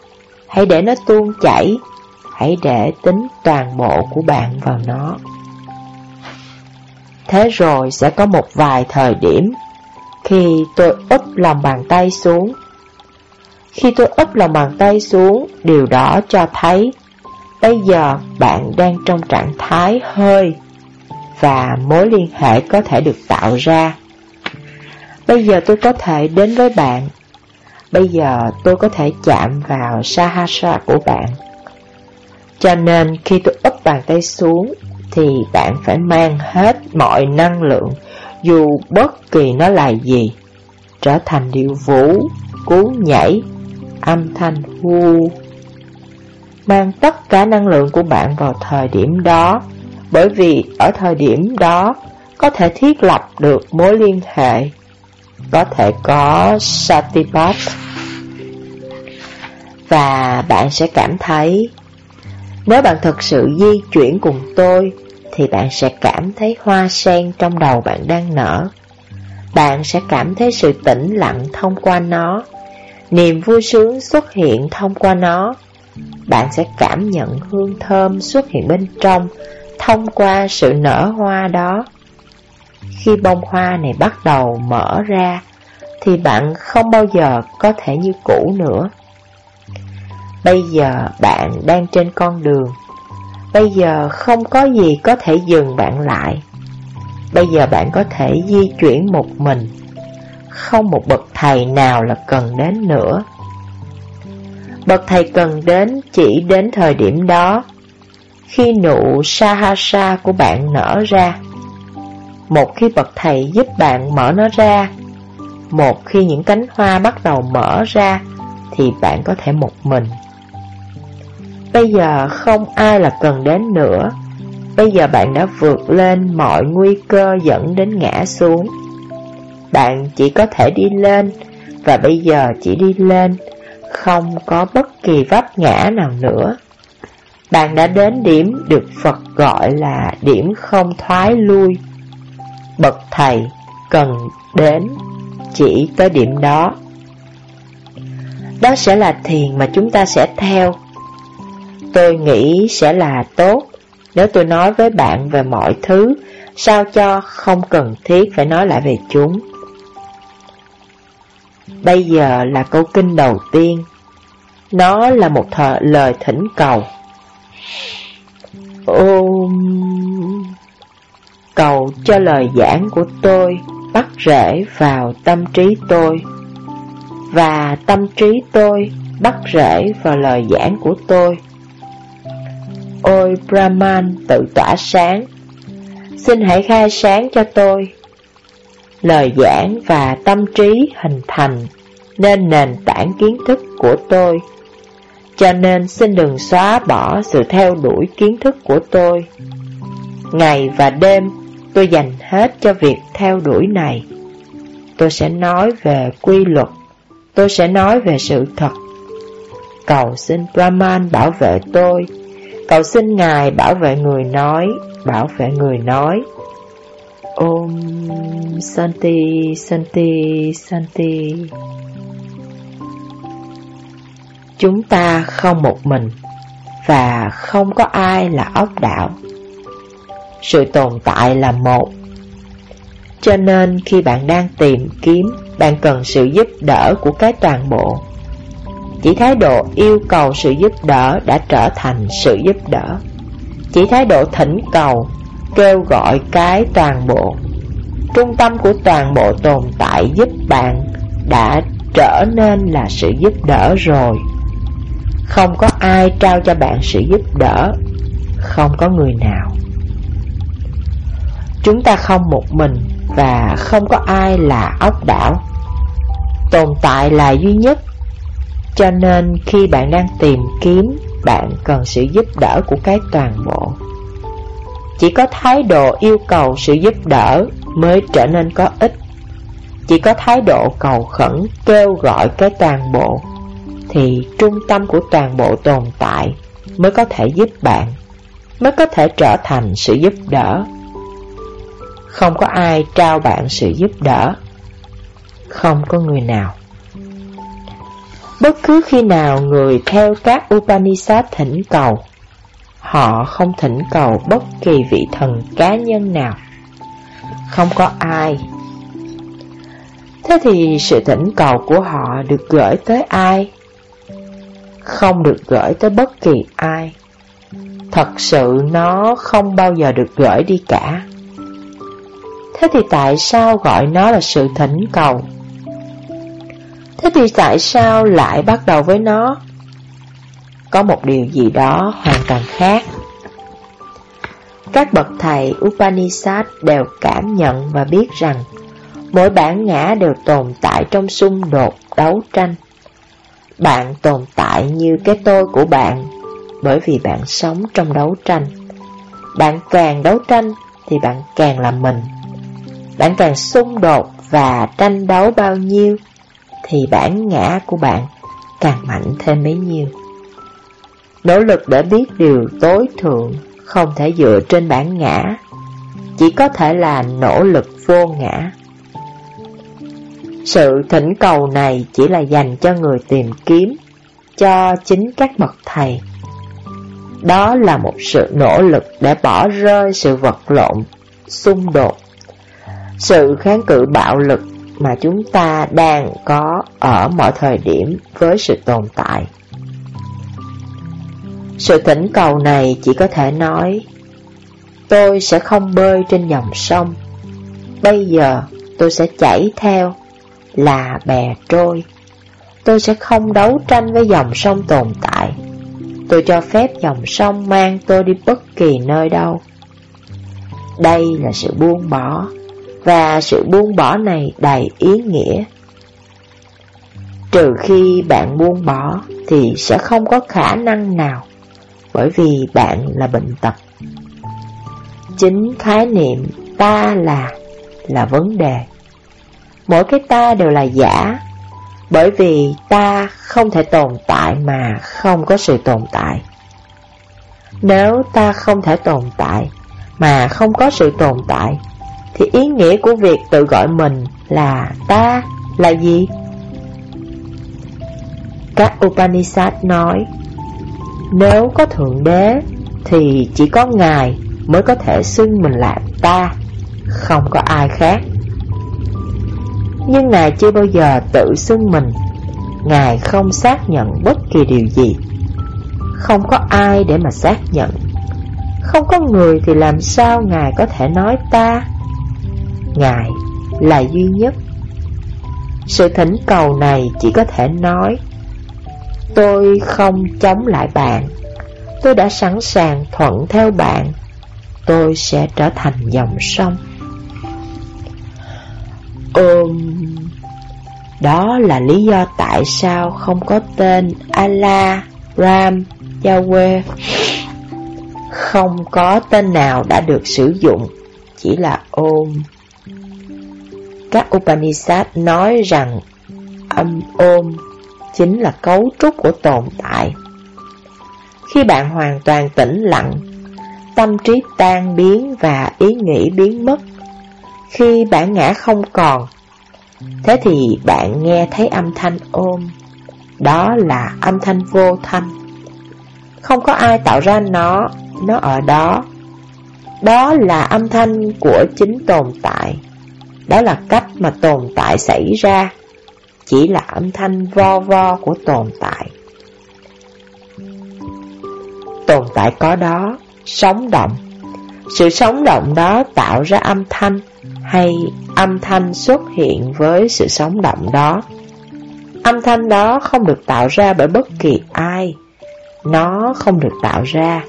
hãy để nó tuôn chảy, hãy để tính toàn bộ của bạn vào nó. Thế rồi sẽ có một vài thời điểm khi tôi úp lòng bàn tay xuống. Khi tôi úp lòng bàn tay xuống, điều đó cho thấy bây giờ bạn đang trong trạng thái hơi và mối liên hệ có thể được tạo ra. Bây giờ tôi có thể đến với bạn. Bây giờ tôi có thể chạm vào Sahasra của bạn. Cho nên khi tôi úp bàn tay xuống thì bạn phải mang hết mọi năng lượng dù bất kỳ nó là gì trở thành điệu vũ, cú nhảy, âm thanh hu. Mang tất cả năng lượng của bạn vào thời điểm đó bởi vì ở thời điểm đó có thể thiết lập được mối liên hệ có thể có Satipat và bạn sẽ cảm thấy nếu bạn thực sự di chuyển cùng tôi thì bạn sẽ cảm thấy hoa sen trong đầu bạn đang nở. Bạn sẽ cảm thấy sự tĩnh lặng thông qua nó, niềm vui sướng xuất hiện thông qua nó. Bạn sẽ cảm nhận hương thơm xuất hiện bên trong thông qua sự nở hoa đó. Khi bông hoa này bắt đầu mở ra, thì bạn không bao giờ có thể như cũ nữa. Bây giờ bạn đang trên con đường, bây giờ không có gì có thể dừng bạn lại. Bây giờ bạn có thể di chuyển một mình, không một bậc thầy nào là cần đến nữa. Bậc thầy cần đến chỉ đến thời điểm đó, khi nụ Sahasa của bạn nở ra. Một khi bậc thầy giúp bạn mở nó ra, một khi những cánh hoa bắt đầu mở ra, thì bạn có thể một mình. Bây giờ không ai là cần đến nữa. Bây giờ bạn đã vượt lên mọi nguy cơ dẫn đến ngã xuống. Bạn chỉ có thể đi lên, và bây giờ chỉ đi lên, không có bất kỳ vấp ngã nào nữa. Bạn đã đến điểm được Phật gọi là điểm không thoái lui. Bậc thầy cần đến chỉ tới điểm đó. Đó sẽ là thiền mà chúng ta sẽ theo. Tôi nghĩ sẽ là tốt nếu tôi nói với bạn về mọi thứ, sao cho không cần thiết phải nói lại về chúng. Bây giờ là câu kinh đầu tiên. Nó là một thờ lời thỉnh cầu. Ôm... Cầu cho lời giảng của tôi bắt rễ vào tâm trí tôi. Và tâm trí tôi bắt rễ vào lời giảng của tôi. Ôi Brahman tự tỏa sáng, Xin hãy khai sáng cho tôi. Lời giảng và tâm trí hình thành Nên nền tảng kiến thức của tôi. Cho nên xin đừng xóa bỏ sự theo đuổi kiến thức của tôi. Ngày và đêm Tôi dành hết cho việc theo đuổi này. Tôi sẽ nói về quy luật, tôi sẽ nói về sự thật. cầu xin Brahman bảo vệ tôi, cầu xin Ngài bảo vệ người nói, bảo vệ người nói. Om Santi Santi Santi Chúng ta không một mình Và không có ai là ốc đảo sự tồn tại là một. Cho nên khi bạn đang tìm kiếm, Bạn cần sự giúp đỡ của cái toàn bộ. Chỉ thái độ yêu cầu sự giúp đỡ đã trở thành sự giúp đỡ. Chỉ thái độ thỉnh cầu, Kêu gọi cái toàn bộ. Trung tâm của toàn bộ tồn tại giúp bạn Đã trở nên là sự giúp đỡ rồi. Không có ai trao cho bạn sự giúp đỡ. Không có người nào. Chúng ta không một mình Và không có ai là ốc đảo. Tồn tại là duy nhất. Cho nên khi bạn đang tìm kiếm Bạn cần sự giúp đỡ của cái toàn bộ. Chỉ có thái độ yêu cầu sự giúp đỡ Mới trở nên có ích. Chỉ có thái độ cầu khẩn kêu gọi cái toàn bộ thì trung tâm của toàn bộ tồn tại mới có thể giúp bạn, mới có thể trở thành sự giúp đỡ. Không có ai trao bạn sự giúp đỡ, không có người nào. Bất cứ khi nào người theo các Upanishad thỉnh cầu, họ không thỉnh cầu bất kỳ vị thần cá nhân nào. Không có ai. Thế thì sự thỉnh cầu của họ được gửi tới ai? không được gửi tới bất kỳ ai. Thật sự nó không bao giờ được gửi đi cả. Thế thì tại sao gọi nó là sự thỉnh cầu? Thế thì tại sao lại bắt đầu với nó? Có một điều gì đó hoàn toàn khác. Các bậc thầy Upanishad đều cảm nhận và biết rằng mỗi bản ngã đều tồn tại trong xung đột, đấu tranh. Bạn tồn tại như cái tôi của bạn Bởi vì bạn sống trong đấu tranh Bạn càng đấu tranh thì bạn càng là mình bạn càng xung đột và tranh đấu bao nhiêu Thì bản ngã của bạn càng mạnh thêm bấy nhiêu Nỗ lực để biết điều tối thượng không thể dựa trên bản ngã Chỉ có thể là nỗ lực vô ngã sự thỉnh cầu này chỉ là dành cho người tìm kiếm, cho chính các bậc thầy. Đó là một sự nỗ lực để bỏ rơi sự vật lộn, xung đột, sự kháng cự bạo lực mà chúng ta đang có ở mọi thời điểm với sự tồn tại. Sự thỉnh cầu này chỉ có thể nói Tôi sẽ không bơi trên dòng sông Bây giờ tôi sẽ chảy theo là bè trôi. Tôi sẽ không đấu tranh với dòng sông tồn tại. Tôi cho phép dòng sông mang tôi đi bất kỳ nơi đâu. Đây là sự buông bỏ, và sự buông bỏ này đầy ý nghĩa. Trừ khi bạn buông bỏ thì sẽ không có khả năng nào, bởi vì bạn là bệnh tật. Chính khái niệm ta là là vấn đề mỗi cái ta đều là giả, bởi vì ta không thể tồn tại mà không có sự tồn tại. Nếu ta không thể tồn tại mà không có sự tồn tại, thì ý nghĩa của việc tự gọi mình là ta là gì? Các Upanishad nói, nếu có Thượng Đế thì chỉ có Ngài mới có thể xưng mình là ta, không có ai khác. Nhưng Ngài chưa bao giờ tự xưng mình Ngài không xác nhận bất kỳ điều gì Không có ai để mà xác nhận Không có người thì làm sao Ngài có thể nói ta Ngài là duy nhất. Sự thỉnh cầu này chỉ có thể nói Tôi không chống lại bạn. Tôi đã sẵn sàng thuận theo bạn. Tôi sẽ trở thành dòng sông. Ôm Đó là lý do tại sao không có tên Allah, Ram, Yahweh. Không có tên nào đã được sử dụng Chỉ là ôm các Upanishad nói rằng âm ôm chính là cấu trúc của tồn tại. Khi bạn hoàn toàn tĩnh lặng, tâm trí tan biến và ý nghĩ biến mất. Khi bản ngã không còn, thế thì bạn nghe thấy âm thanh ôm. Đó là âm thanh vô thanh. Không có ai tạo ra nó, nó ở đó. Đó là âm thanh của chính tồn tại. Đó là cách mà tồn tại xảy ra. Chỉ là âm thanh vo vo của tồn tại. Tồn tại có đó, sống động. Sự sống động đó tạo ra âm thanh, hay âm thanh xuất hiện với sự sống động đó. Âm thanh đó không được tạo ra bởi bất kỳ ai, nó không được tạo ra.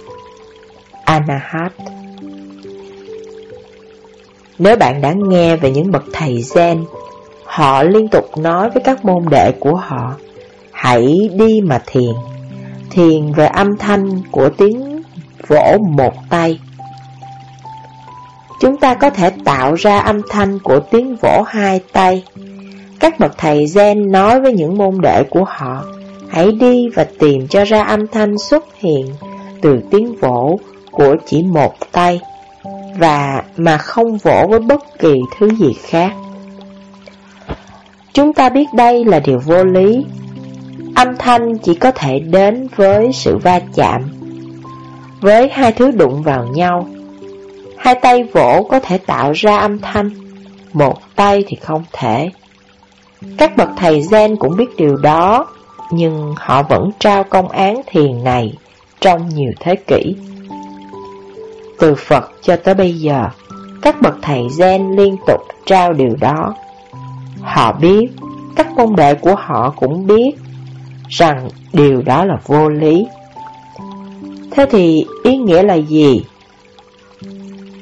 Anahat nếu bạn đã nghe về những bậc thầy Zen, họ liên tục nói với các môn đệ của họ, hãy đi mà thiền. Thiền về âm thanh của tiếng vỗ một tay. Chúng ta có thể tạo ra âm thanh của tiếng vỗ hai tay. Các bậc thầy Zen nói với những môn đệ của họ, hãy đi và tìm cho ra âm thanh xuất hiện từ tiếng vỗ của chỉ một tay, và mà không vỗ với bất kỳ thứ gì khác. Chúng ta biết đây là điều vô lý. Âm thanh chỉ có thể đến với sự va chạm, với hai thứ đụng vào nhau. Hai tay vỗ có thể tạo ra âm thanh, một tay thì không thể. Các bậc thầy Zen cũng biết điều đó, nhưng họ vẫn trao công án thiền này trong nhiều thế kỷ. Từ Phật cho tới bây giờ, các bậc thầy Zen liên tục trao điều đó. Họ biết, các môn đệ của họ cũng biết rằng điều đó là vô lý. Thế thì ý nghĩa là gì?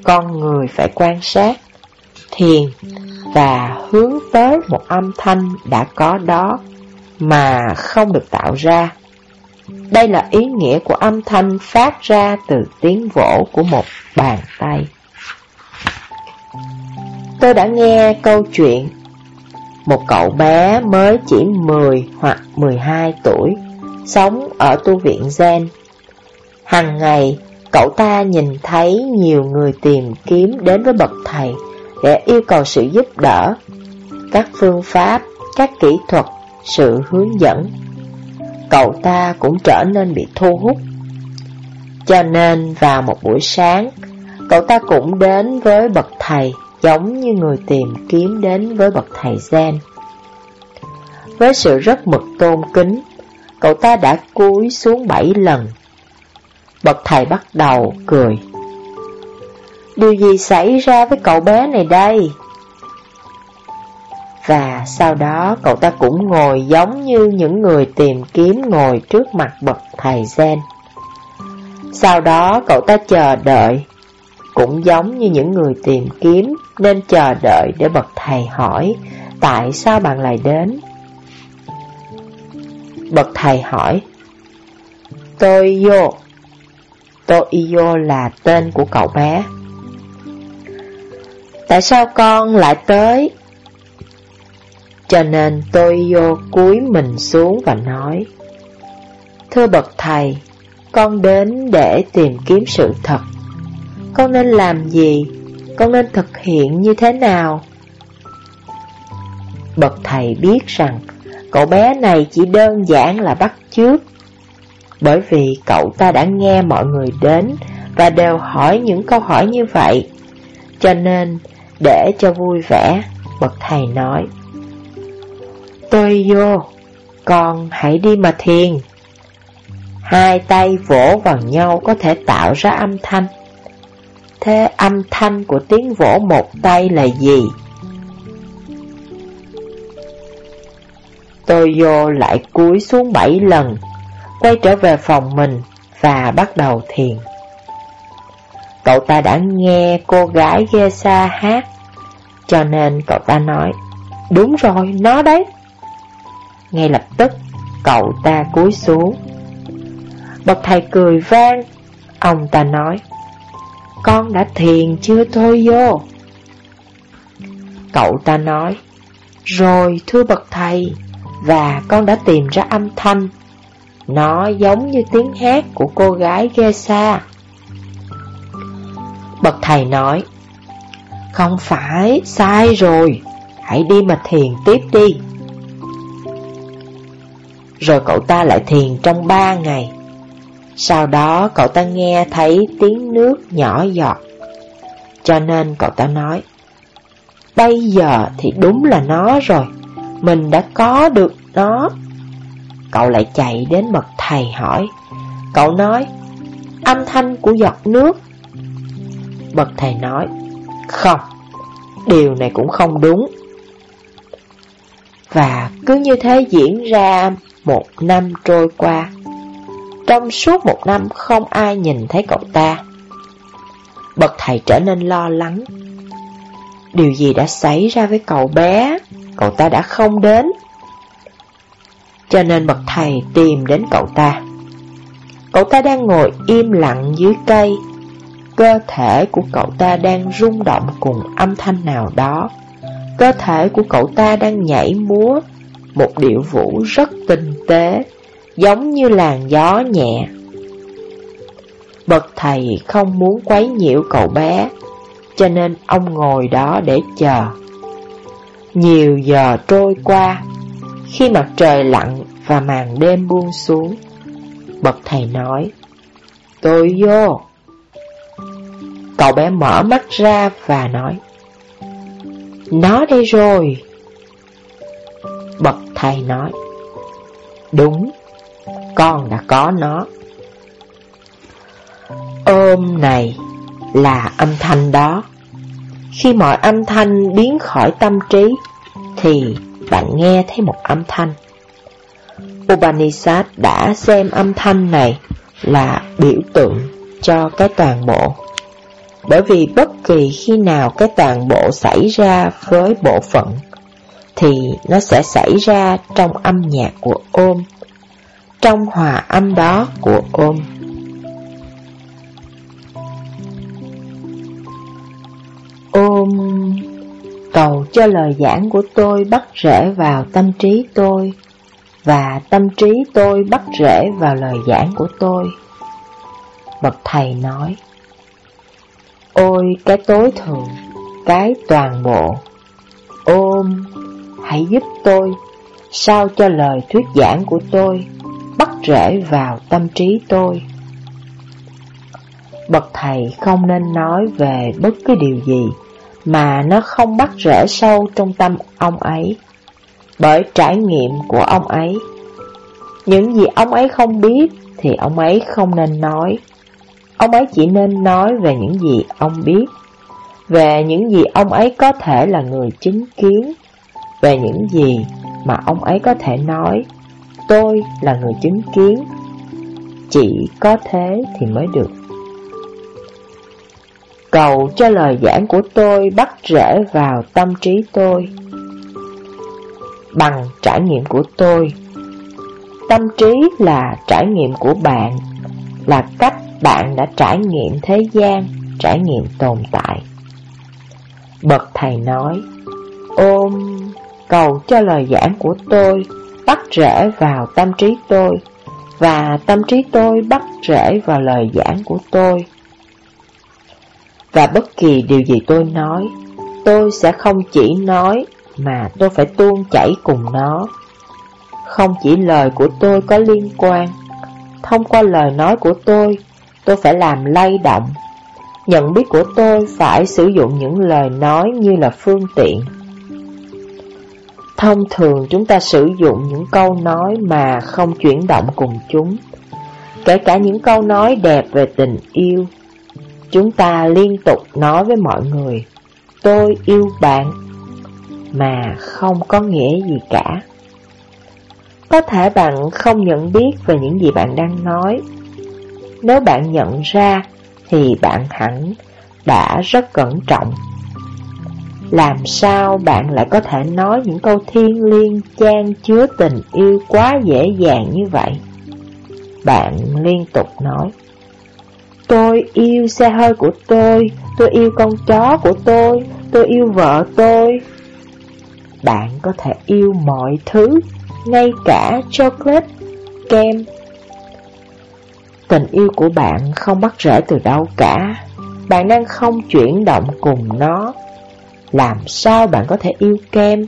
Con người phải quan sát, thiền và hướng tới một âm thanh đã có đó mà không được tạo ra. Đây là ý nghĩa của âm thanh phát ra từ tiếng vỗ của một bàn tay. Tôi đã nghe câu chuyện một cậu bé mới chỉ 10 hoặc 12 tuổi, sống ở tu viện Zen. Hằng ngày, cậu ta nhìn thấy nhiều người tìm kiếm đến với bậc thầy để yêu cầu sự giúp đỡ, các phương pháp, các kỹ thuật, sự hướng dẫn. Cậu ta cũng trở nên bị thu hút. Cho nên vào một buổi sáng, cậu ta cũng đến với bậc thầy giống như người tìm kiếm đến với bậc thầy Zen. Với sự rất mực tôn kính, cậu ta đã cúi xuống bảy lần. Bậc thầy bắt đầu cười. Điều gì xảy ra với cậu bé này đây? Và sau đó cậu ta cũng ngồi giống như những người tìm kiếm ngồi trước mặt bậc thầy Zen. Sau đó cậu ta chờ đợi, cũng giống như những người tìm kiếm, nên chờ đợi để bậc thầy hỏi, tại sao bạn lại đến. Bậc thầy hỏi, Tôi vô Tôi vô là tên của cậu bé Tại sao con lại tới? Cho nên tôi vô cúi mình xuống và nói Thưa bậc thầy Con đến để tìm kiếm sự thật con nên làm gì? Con nên thực hiện như thế nào? Bậc thầy biết rằng cậu bé này chỉ đơn giản là bắt chước Bởi vì cậu ta đã nghe mọi người đến và đều hỏi những câu hỏi như vậy Cho nên để cho vui vẻ, bậc thầy nói Tôi vô, con hãy đi mà thiền Hai tay vỗ vào nhau có thể tạo ra âm thanh Thế âm thanh của tiếng vỗ một tay là gì? Tôi vô lại cúi xuống bảy lần, quay trở về phòng mình và bắt đầu thiền. Cậu ta đã nghe cô gái ghê xa hát, cho nên cậu ta nói, đúng rồi, nó đấy. Tức, cậu ta cúi xuống. Bậc thầy cười vang, ông ta nói, con đã thiền chưa thôi vô? Cậu ta nói Rồi thưa bậc thầy Và con đã tìm ra âm thanh. Nó giống như tiếng hát của cô gái ghê xa Bậc thầy nói Không phải, sai rồi. Hãy đi mà thiền tiếp đi. Rồi cậu ta lại thiền trong ba ngày. Sau đó cậu ta nghe thấy tiếng nước nhỏ giọt. Cho nên cậu ta nói, Bây giờ thì đúng là nó rồi, Mình đã có được nó. Cậu lại chạy đến bậc thầy hỏi, Cậu nói, Âm thanh của giọt nước? Bậc thầy nói, Không, Điều này cũng không đúng. Và cứ như thế diễn ra một năm trôi qua. Trong suốt một năm Không ai nhìn thấy cậu ta. Bậc thầy trở nên lo lắng. Điều gì đã xảy ra với cậu bé? Cậu ta đã không đến. Cho nên bậc thầy tìm đến cậu ta. Cậu ta đang ngồi im lặng dưới cây. Cơ thể của cậu ta đang rung động cùng âm thanh nào đó. Cơ thể của cậu ta đang nhảy múa. Một điệu vũ rất tinh tế, Giống như làn gió nhẹ. Bậc thầy không muốn quấy nhiễu cậu bé, Cho nên ông ngồi đó để chờ. Nhiều giờ trôi qua, Khi mặt trời lặn và màn đêm buông xuống, Bậc thầy nói, Tôi vô. Cậu bé mở mắt ra và nói, Nó đây rồi. Bậc thầy nói. Đúng, Con đã có nó. Ôm này là âm thanh đó. Khi mọi âm thanh biến khỏi tâm trí, Thì bạn nghe thấy một âm thanh. Upanishad đã xem âm thanh này là biểu tượng cho cái toàn bộ. Bởi vì bất kỳ khi nào cái toàn bộ xảy ra với bộ phận thì nó sẽ xảy ra trong âm nhạc của ôm Trong hòa âm đó của ôm. Ôm cầu cho lời giảng của tôi bắt rễ vào tâm trí tôi Và tâm trí tôi bắt rễ vào lời giảng của tôi. Bậc thầy nói Ôi cái tối thượng, cái toàn bộ Ôm, hãy giúp tôi Sao cho lời thuyết giảng của tôi Bắt rễ vào tâm trí tôi? Bậc thầy không nên nói về bất cứ điều gì Mà nó không bắt rễ sâu trong tâm ông ấy. Bởi trải nghiệm của ông ấy Những gì ông ấy không biết Thì ông ấy không nên nói. Ông ấy chỉ nên nói về những gì ông biết, về những gì ông ấy có thể là người chứng kiến, về những gì mà ông ấy có thể nói, tôi là người chứng kiến. Chỉ có thế thì mới được. Cầu cho lời giảng của tôi bắt rễ vào tâm trí tôi Bằng trải nghiệm của tôi Tâm trí là trải nghiệm của bạn Là cách bạn đã trải nghiệm thế gian, trải nghiệm tồn tại. Bậc thầy nói, ôm cầu cho lời giảng của tôi bắt rễ vào tâm trí tôi, và tâm trí tôi bắt rễ vào lời giảng của tôi. Và bất kỳ điều gì tôi nói, tôi sẽ không chỉ nói mà tôi phải tuôn chảy cùng nó. Không chỉ lời của tôi có liên quan, thông qua lời nói của tôi, tôi phải làm lay động. Nhận biết của tôi phải sử dụng những lời nói như là phương tiện. Thông thường chúng ta sử dụng những câu nói mà không chuyển động cùng chúng. Kể cả những câu nói đẹp về tình yêu. Chúng ta liên tục nói với mọi người, tôi yêu bạn, mà không có nghĩa gì cả. Có thể bạn không nhận biết về những gì bạn đang nói, nếu bạn nhận ra thì bạn hẳn đã rất cẩn trọng. Làm sao bạn lại có thể nói những câu thiên liên, trang chứa tình yêu quá dễ dàng như vậy? Bạn liên tục nói Tôi yêu xe hơi của tôi, tôi yêu con chó của tôi, tôi yêu vợ tôi. Bạn có thể yêu mọi thứ, ngay cả chocolate, kem. Tình yêu của bạn không bắt rễ từ đâu cả, bạn đang không chuyển động cùng nó. Làm sao bạn có thể yêu kem?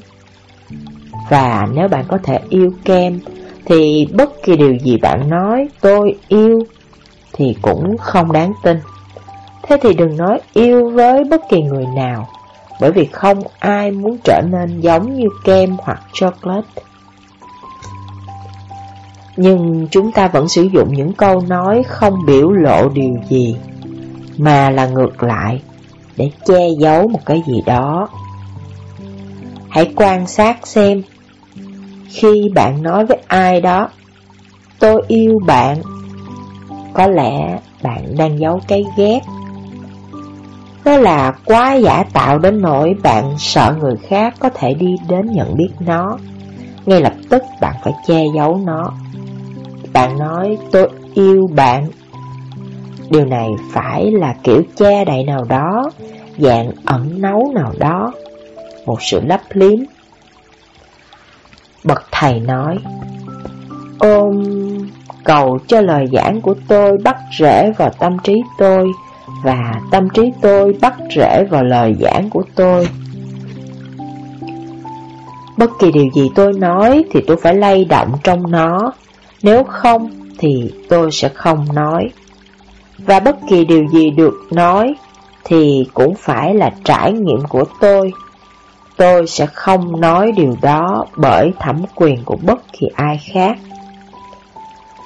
Và nếu bạn có thể yêu kem, thì bất kỳ điều gì bạn nói tôi yêu thì cũng không đáng tin. Thế thì đừng nói yêu với bất kỳ người nào, bởi vì không ai muốn trở nên giống như kem hoặc chocolate. Nhưng chúng ta vẫn sử dụng những câu nói không biểu lộ điều gì, mà là ngược lại, để che giấu một cái gì đó. Hãy quan sát xem, khi bạn nói với ai đó, tôi yêu bạn, có lẽ bạn đang giấu cái ghét. Nó là quá giả tạo đến nỗi bạn sợ người khác có thể đi đến nhận biết nó. Ngay lập tức bạn phải che giấu nó. Bạn nói tôi yêu bạn. Điều này phải là kiểu che đậy nào đó Dạng ẩn nấu nào đó Một sự lấp liếm Bậc thầy nói Ôm cầu cho lời giảng của tôi bắt rễ vào tâm trí tôi và tâm trí tôi bắt rễ vào lời giảng của tôi. Bất kỳ điều gì tôi nói thì tôi phải lay động trong nó, nếu không thì tôi sẽ không nói. Và bất kỳ điều gì được nói thì cũng phải là trải nghiệm của tôi. Tôi sẽ không nói điều đó bởi thẩm quyền của bất kỳ ai khác.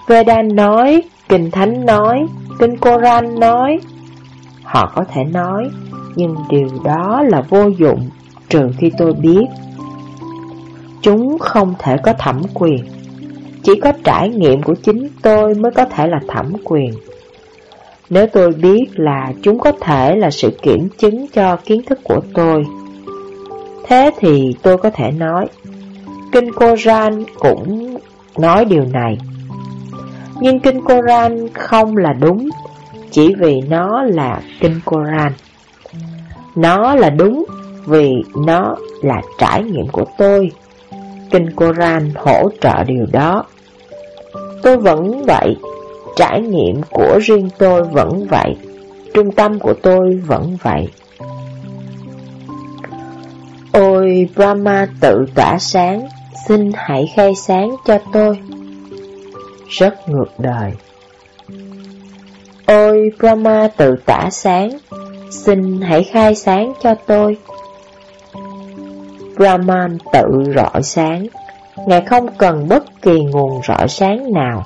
Veda nói, Kinh Thánh nói, Kinh Koran nói, Họ có thể nói, nhưng điều đó là vô dụng trừ khi tôi biết. Chúng không thể có thẩm quyền, chỉ có trải nghiệm của chính tôi mới có thể là thẩm quyền. Nếu tôi biết là chúng có thể là sự kiểm chứng cho kiến thức của tôi, thế thì tôi có thể nói, Kinh Koran cũng nói điều này. Nhưng Kinh Koran không là đúng chỉ vì nó là kinh Koran. Nó là đúng vì nó là trải nghiệm của tôi. Kinh Koran hỗ trợ điều đó. Tôi vẫn vậy, trải nghiệm của riêng tôi vẫn vậy, trung tâm của tôi vẫn vậy. Ôi Brahma tự tỏa sáng, xin hãy khai sáng cho tôi. Rất ngược đời. Ôi Brahma tự tỏa sáng, xin hãy khai sáng cho tôi. Brahman tự rọi sáng, Ngài không cần bất kỳ nguồn rọi sáng nào.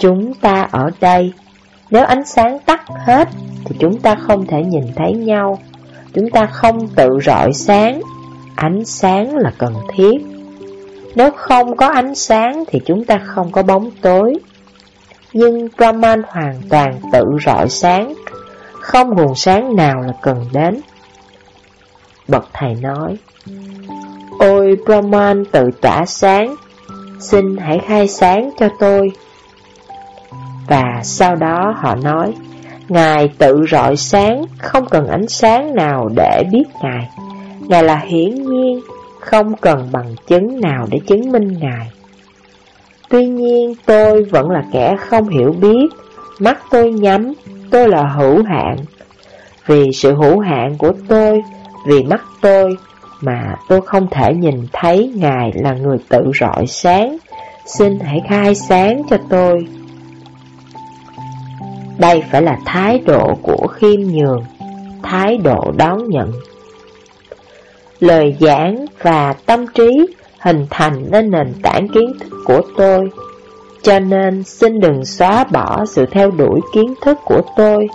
Chúng ta ở đây, nếu ánh sáng tắt hết thì chúng ta không thể nhìn thấy nhau. Chúng ta không tự rọi sáng, ánh sáng là cần thiết. Nếu không có ánh sáng thì chúng ta không có bóng tối nhưng Brahman hoàn toàn tự rọi sáng, không nguồn sáng nào là cần đến. Bậc thầy nói, Ôi Brahman tự tỏa sáng, xin hãy khai sáng cho tôi. Và sau đó họ nói, Ngài tự rọi sáng, không cần ánh sáng nào để biết Ngài. Ngài là hiển nhiên, không cần bằng chứng nào để chứng minh Ngài. Tuy nhiên tôi vẫn là kẻ không hiểu biết Mắt tôi nhắm, tôi là hữu hạn Vì sự hữu hạn của tôi, vì mắt tôi Mà tôi không thể nhìn thấy Ngài là người tự rọi sáng Xin hãy khai sáng cho tôi đây phải là thái độ của khiêm nhường Thái độ đón nhận Lời giảng và tâm trí hình thành nên nền tảng kiến thức của tôi. Cho nên xin đừng xóa bỏ sự theo đuổi kiến thức của tôi.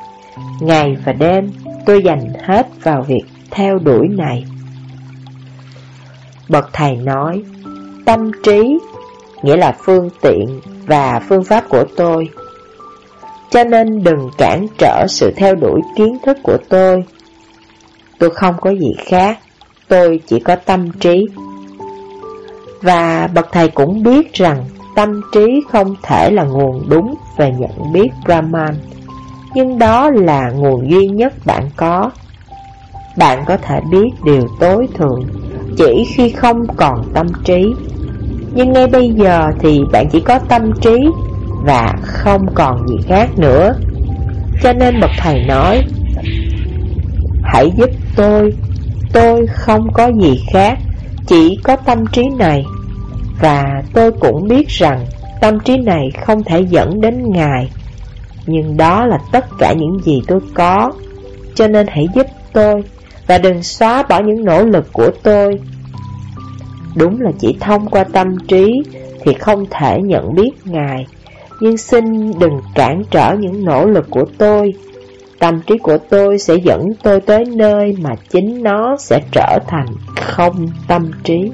Ngày và đêm tôi dành hết vào việc theo đuổi này. Bậc thầy nói, tâm trí nghĩa là phương tiện và phương pháp của tôi. Cho nên đừng cản trở sự theo đuổi kiến thức của tôi. Tôi không có gì khác, tôi chỉ có tâm trí. Và bậc thầy cũng biết rằng tâm trí không thể là nguồn đúng về nhận biết Brahman, nhưng đó là nguồn duy nhất bạn có. Bạn có thể biết điều tối thượng chỉ khi không còn tâm trí. Nhưng ngay bây giờ thì bạn chỉ có tâm trí và không còn gì khác nữa. Cho nên bậc thầy nói, Hãy giúp tôi Tôi không có gì khác, Chỉ có tâm trí này. Và tôi cũng biết rằng Tâm trí này không thể dẫn đến Ngài, Nhưng đó là tất cả những gì tôi có. Cho nên hãy giúp tôi Và đừng xóa bỏ những nỗ lực của tôi. Đúng là chỉ thông qua tâm trí Thì không thể nhận biết Ngài. Nhưng xin đừng cản trở những nỗ lực của tôi. Tâm trí của tôi sẽ dẫn tôi tới nơi mà chính nó sẽ trở thành không tâm trí.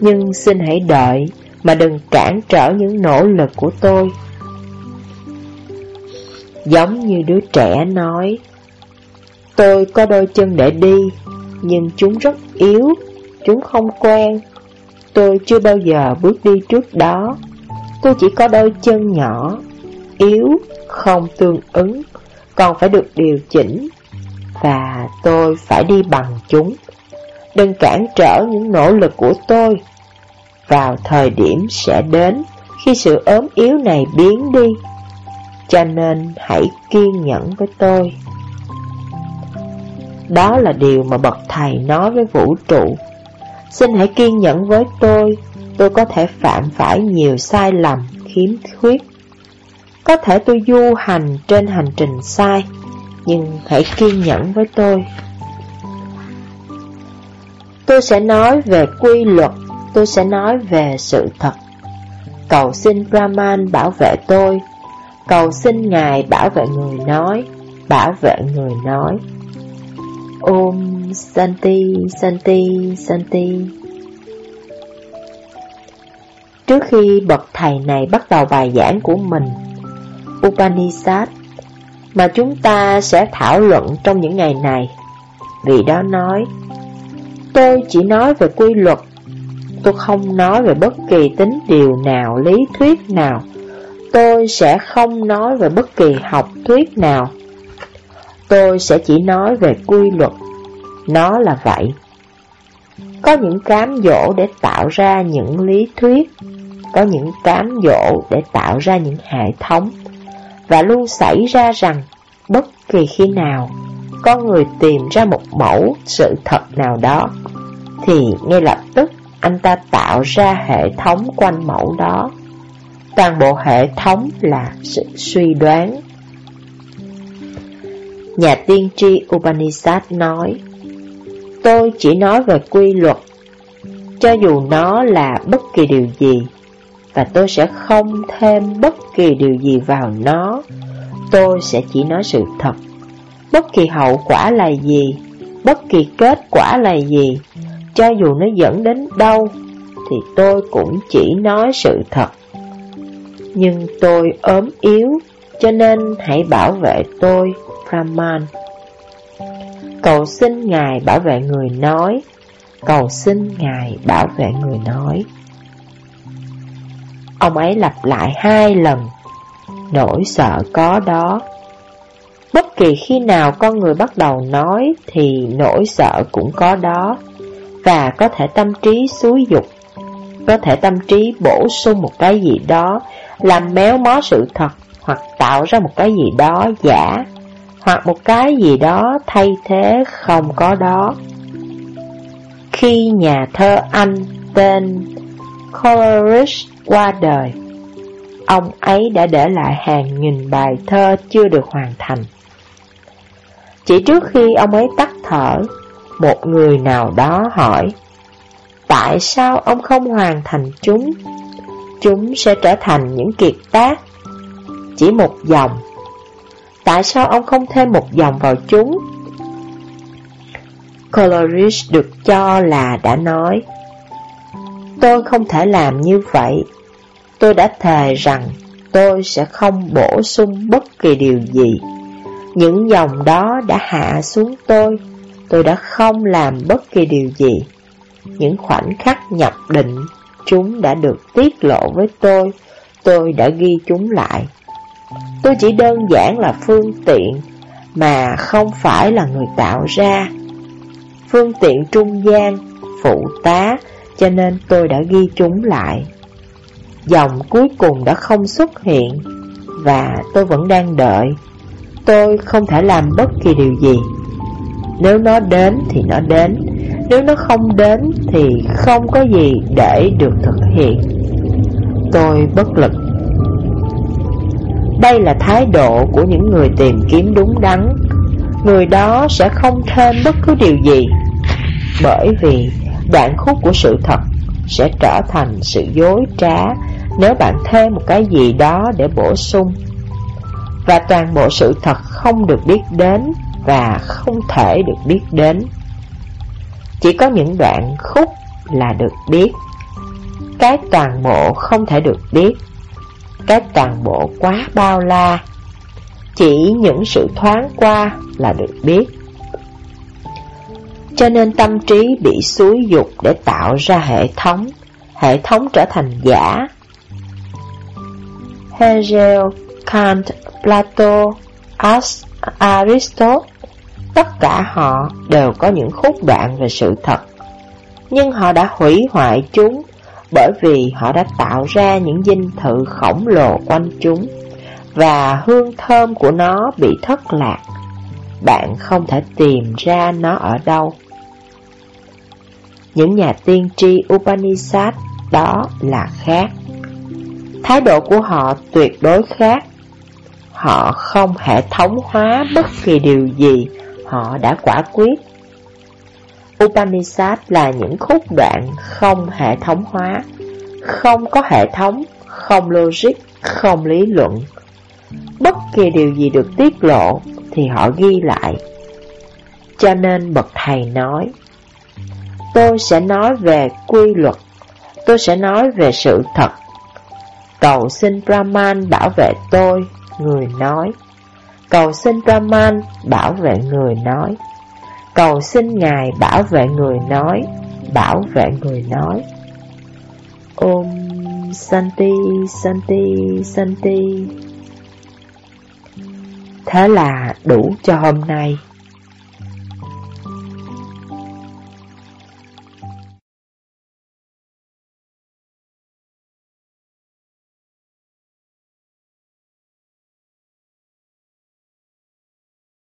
Nhưng xin hãy đợi mà đừng cản trở những nỗ lực của tôi. Giống như đứa trẻ nói, Tôi có đôi chân để đi, Nhưng chúng rất yếu, Chúng không quen. Tôi chưa bao giờ bước đi trước đó. Tôi chỉ có đôi chân nhỏ Yếu Không tương ứng Còn phải được điều chỉnh Và tôi phải đi bằng chúng Đừng cản trở những nỗ lực của tôi vào thời điểm sẽ đến khi sự ốm yếu này biến đi. Cho nên hãy kiên nhẫn với tôi. Đó là điều mà bậc thầy nói với vũ trụ. Xin hãy kiên nhẫn với tôi, tôi có thể phạm phải nhiều sai lầm, khiếm khuyết. Có thể tôi du hành trên hành trình sai, nhưng hãy kiên nhẫn với tôi. Tôi sẽ nói về quy luật tôi sẽ nói về sự thật. Cầu xin Brahman bảo vệ tôi, cầu xin Ngài bảo vệ người nói, bảo vệ người nói. Om Santi, Santi, Santi. Trước khi bậc thầy này bắt đầu bài giảng của mình, Upanishad, mà chúng ta sẽ thảo luận trong những ngày này, vị đó nói, tôi chỉ nói về quy luật Tôi không nói về bất kỳ tính điều nào, lý thuyết nào. Tôi sẽ không nói về bất kỳ học thuyết nào. Tôi sẽ chỉ nói về quy luật. Nó là vậy. Có những cám dỗ để tạo ra những lý thuyết Có những cám dỗ để tạo ra những hệ thống Và luôn xảy ra rằng Bất kỳ khi nào Con người tìm ra một mẫu sự thật nào đó Thì ngay lập tức anh ta tạo ra hệ thống quanh mẫu đó. Toàn bộ hệ thống là sự suy đoán. Nhà tiên tri Upanishad nói, Tôi chỉ nói về quy luật, cho dù nó là bất kỳ điều gì, và tôi sẽ không thêm bất kỳ điều gì vào nó, tôi sẽ chỉ nói sự thật. Bất kỳ hậu quả là gì, bất kỳ kết quả là gì, cho dù nó dẫn đến đâu Thì tôi cũng chỉ nói sự thật Nhưng tôi ốm yếu Cho nên hãy bảo vệ tôi Brahman Cầu xin Ngài bảo vệ người nói. Cầu xin Ngài bảo vệ người nói. Ông ấy lặp lại hai lần. Nỗi sợ có đó. Bất kỳ khi nào con người bắt đầu nói Thì nỗi sợ cũng có đó. Và có thể tâm trí xúi dục, có thể tâm trí bổ sung một cái gì đó, làm méo mó sự thật, hoặc tạo ra một cái gì đó giả, hoặc một cái gì đó thay thế không có đó. Khi nhà thơ Anh tên Coleridge qua đời, ông ấy đã để lại hàng nghìn bài thơ chưa được hoàn thành. Chỉ trước khi ông ấy tắt thở, một người nào đó hỏi Tại sao ông không hoàn thành chúng? Chúng sẽ trở thành những kiệt tác Chỉ một dòng Tại sao ông không thêm một dòng vào chúng? Coleridge được cho là đã nói Tôi không thể làm như vậy Tôi đã thề rằng tôi sẽ không bổ sung bất kỳ điều gì Những dòng đó đã hạ xuống tôi tôi đã không làm bất kỳ điều gì. Những khoảnh khắc nhập định, chúng đã được tiết lộ với tôi, tôi đã ghi chúng lại. Tôi chỉ đơn giản là phương tiện, mà không phải là người tạo ra. Phương tiện trung gian, phụ tá, cho nên tôi đã ghi chúng lại. Dòng cuối cùng đã không xuất hiện, và tôi vẫn đang đợi. Tôi không thể làm bất kỳ điều gì. Nếu nó đến thì nó đến, nếu nó không đến thì không có gì để được thực hiện. Tôi bất lực. Đây là thái độ của những người tìm kiếm đúng đắn. Người đó sẽ không thêm bất cứ điều gì, bởi vì đoạn khúc của sự thật sẽ trở thành sự dối trá nếu bạn thêm một cái gì đó để bổ sung. Và toàn bộ sự thật không được biết đến và không thể được biết đến. Chỉ có những đoạn khúc là được biết. Cái toàn bộ không thể được biết. Cái toàn bộ quá bao la. Chỉ những sự thoáng qua là được biết. Cho nên tâm trí bị xúi dục để tạo ra hệ thống, hệ thống trở thành giả. Hegel, Kant, Plato, Aristotle, tất cả họ đều có những khúc đoạn về sự thật. Nhưng họ đã hủy hoại chúng bởi vì họ đã tạo ra những dinh thự khổng lồ quanh chúng, và hương thơm của nó bị thất lạc. Bạn không thể tìm ra nó ở đâu. Những nhà tiên tri Upanishad đó là khác. Thái độ của họ tuyệt đối khác. Họ không hệ thống hóa bất kỳ điều gì họ đã quả quyết. Upanishad là những khúc đoạn không hệ thống hóa, không có hệ thống, không logic, không lý luận. Bất kỳ điều gì được tiết lộ thì họ ghi lại. Cho nên bậc thầy nói, Tôi sẽ nói về quy luật, tôi sẽ nói về sự thật. Cầu xin Brahman bảo vệ tôi, người nói. Cầu xin Brahman bảo vệ người nói. Cầu xin Ngài bảo vệ người nói, bảo vệ người nói. ôm Santi, Santi, Santi. Thế là đủ cho hôm nay.